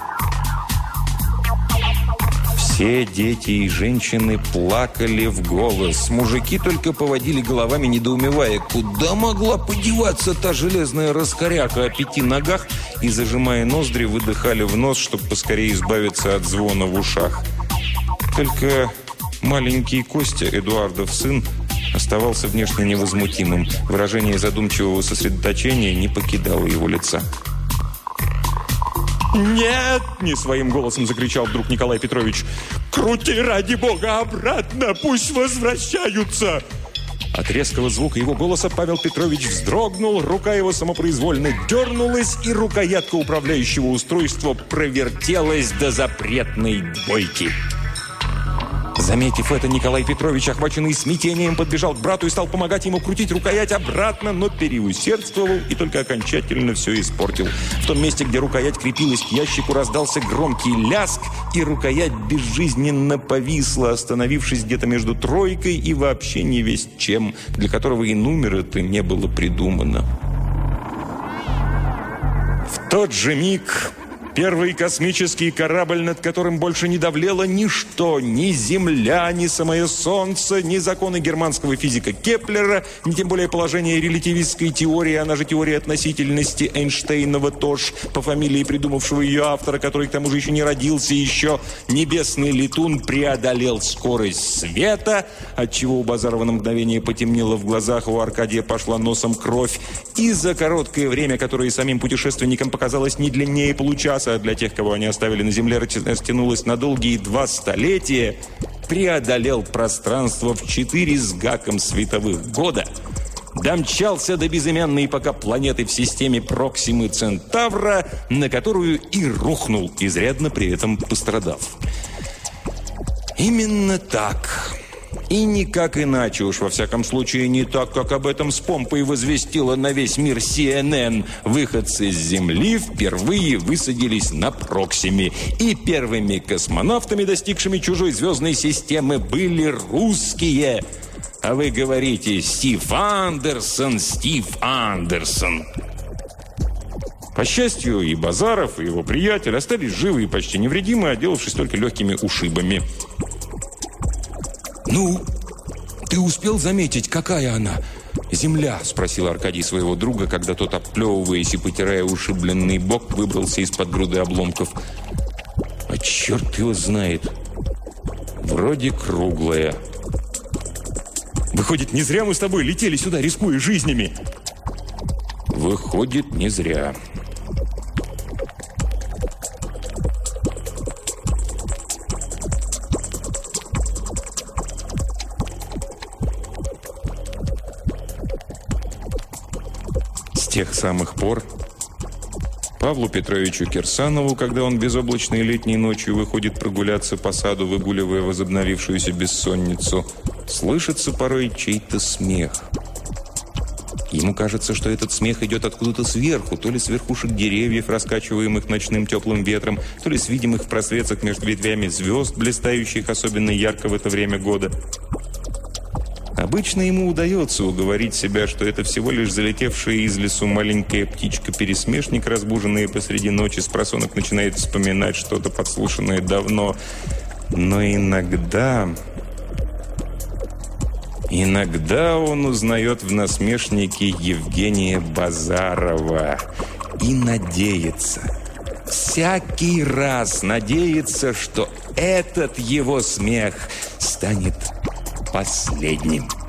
Все дети и женщины плакали в голос. Мужики только поводили головами, недоумевая, куда могла подеваться та железная раскоряка о пяти ногах, и, зажимая ноздри, выдыхали в нос, чтобы поскорее избавиться от звона в ушах. Только маленький Костя, Эдуардов сын, оставался внешне невозмутимым. Выражение задумчивого сосредоточения не покидало его лица. «Нет!» – не своим голосом закричал вдруг Николай Петрович. «Крути ради бога обратно! Пусть возвращаются!» От резкого звука его голоса Павел Петрович вздрогнул, рука его самопроизвольно дернулась, и рукоятка управляющего устройства провертелась до запретной бойки. Заметив это, Николай Петрович, охваченный смятением, подбежал к брату и стал помогать ему крутить рукоять обратно, но переусердствовал и только окончательно все испортил. В том месте, где рукоять крепилась к ящику, раздался громкий ляск, и рукоять безжизненно повисла, остановившись где-то между тройкой и вообще не весь чем, для которого и номера-то не было придумано. В тот же миг Первый космический корабль, над которым больше не давлело ничто, ни Земля, ни самое Солнце, ни законы германского физика Кеплера, ни тем более положение релятивистской теории, она же теория относительности Эйнштейнова тоже, по фамилии придумавшего ее автора, который к тому же еще не родился еще, небесный летун преодолел скорость света, отчего у Базарова на мгновение потемнело в глазах, у Аркадия пошла носом кровь, и за короткое время, которое самим путешественникам показалось не длиннее получаса, трасса для тех, кого они оставили на Земле, растянулась на долгие два столетия, преодолел пространство в четыре с гаком световых года, домчался до безымянной пока планеты в системе Проксимы Центавра, на которую и рухнул, изрядно при этом пострадав. Именно так и никак иначе уж, во всяком случае, не так, как об этом с помпой возвестила на весь мир CNN. Выходцы с Земли впервые высадились на Проксиме. И первыми космонавтами, достигшими чужой звездной системы, были русские. А вы говорите «Стив Андерсон, Стив Андерсон». По счастью, и Базаров, и его приятель остались живы и почти невредимы, отделавшись только легкими ушибами. «Ну, ты успел заметить, какая она?» «Земля?» – спросил Аркадий своего друга, когда тот, обплевываясь и потирая ушибленный бок, выбрался из-под груды обломков. «А черт его знает! Вроде круглая». «Выходит, не зря мы с тобой летели сюда, рискуя жизнями!» «Выходит, не зря». Тех самых пор Павлу Петровичу Кирсанову, когда он безоблачной летней ночью выходит прогуляться по саду, выгуливая возобновившуюся бессонницу, слышится порой чей-то смех. Ему кажется, что этот смех идет откуда-то сверху, то ли с верхушек деревьев, раскачиваемых ночным теплым ветром, то ли с видимых в просветах между ветвями звезд, блистающих особенно ярко в это время года. Обычно ему удается уговорить себя, что это всего лишь залетевшая из лесу маленькая птичка-пересмешник, разбуженная посреди ночи, с просонок начинает вспоминать что-то подслушанное давно. Но иногда... Иногда он узнает в насмешнике Евгения Базарова и надеется, всякий раз надеется, что этот его смех станет последним.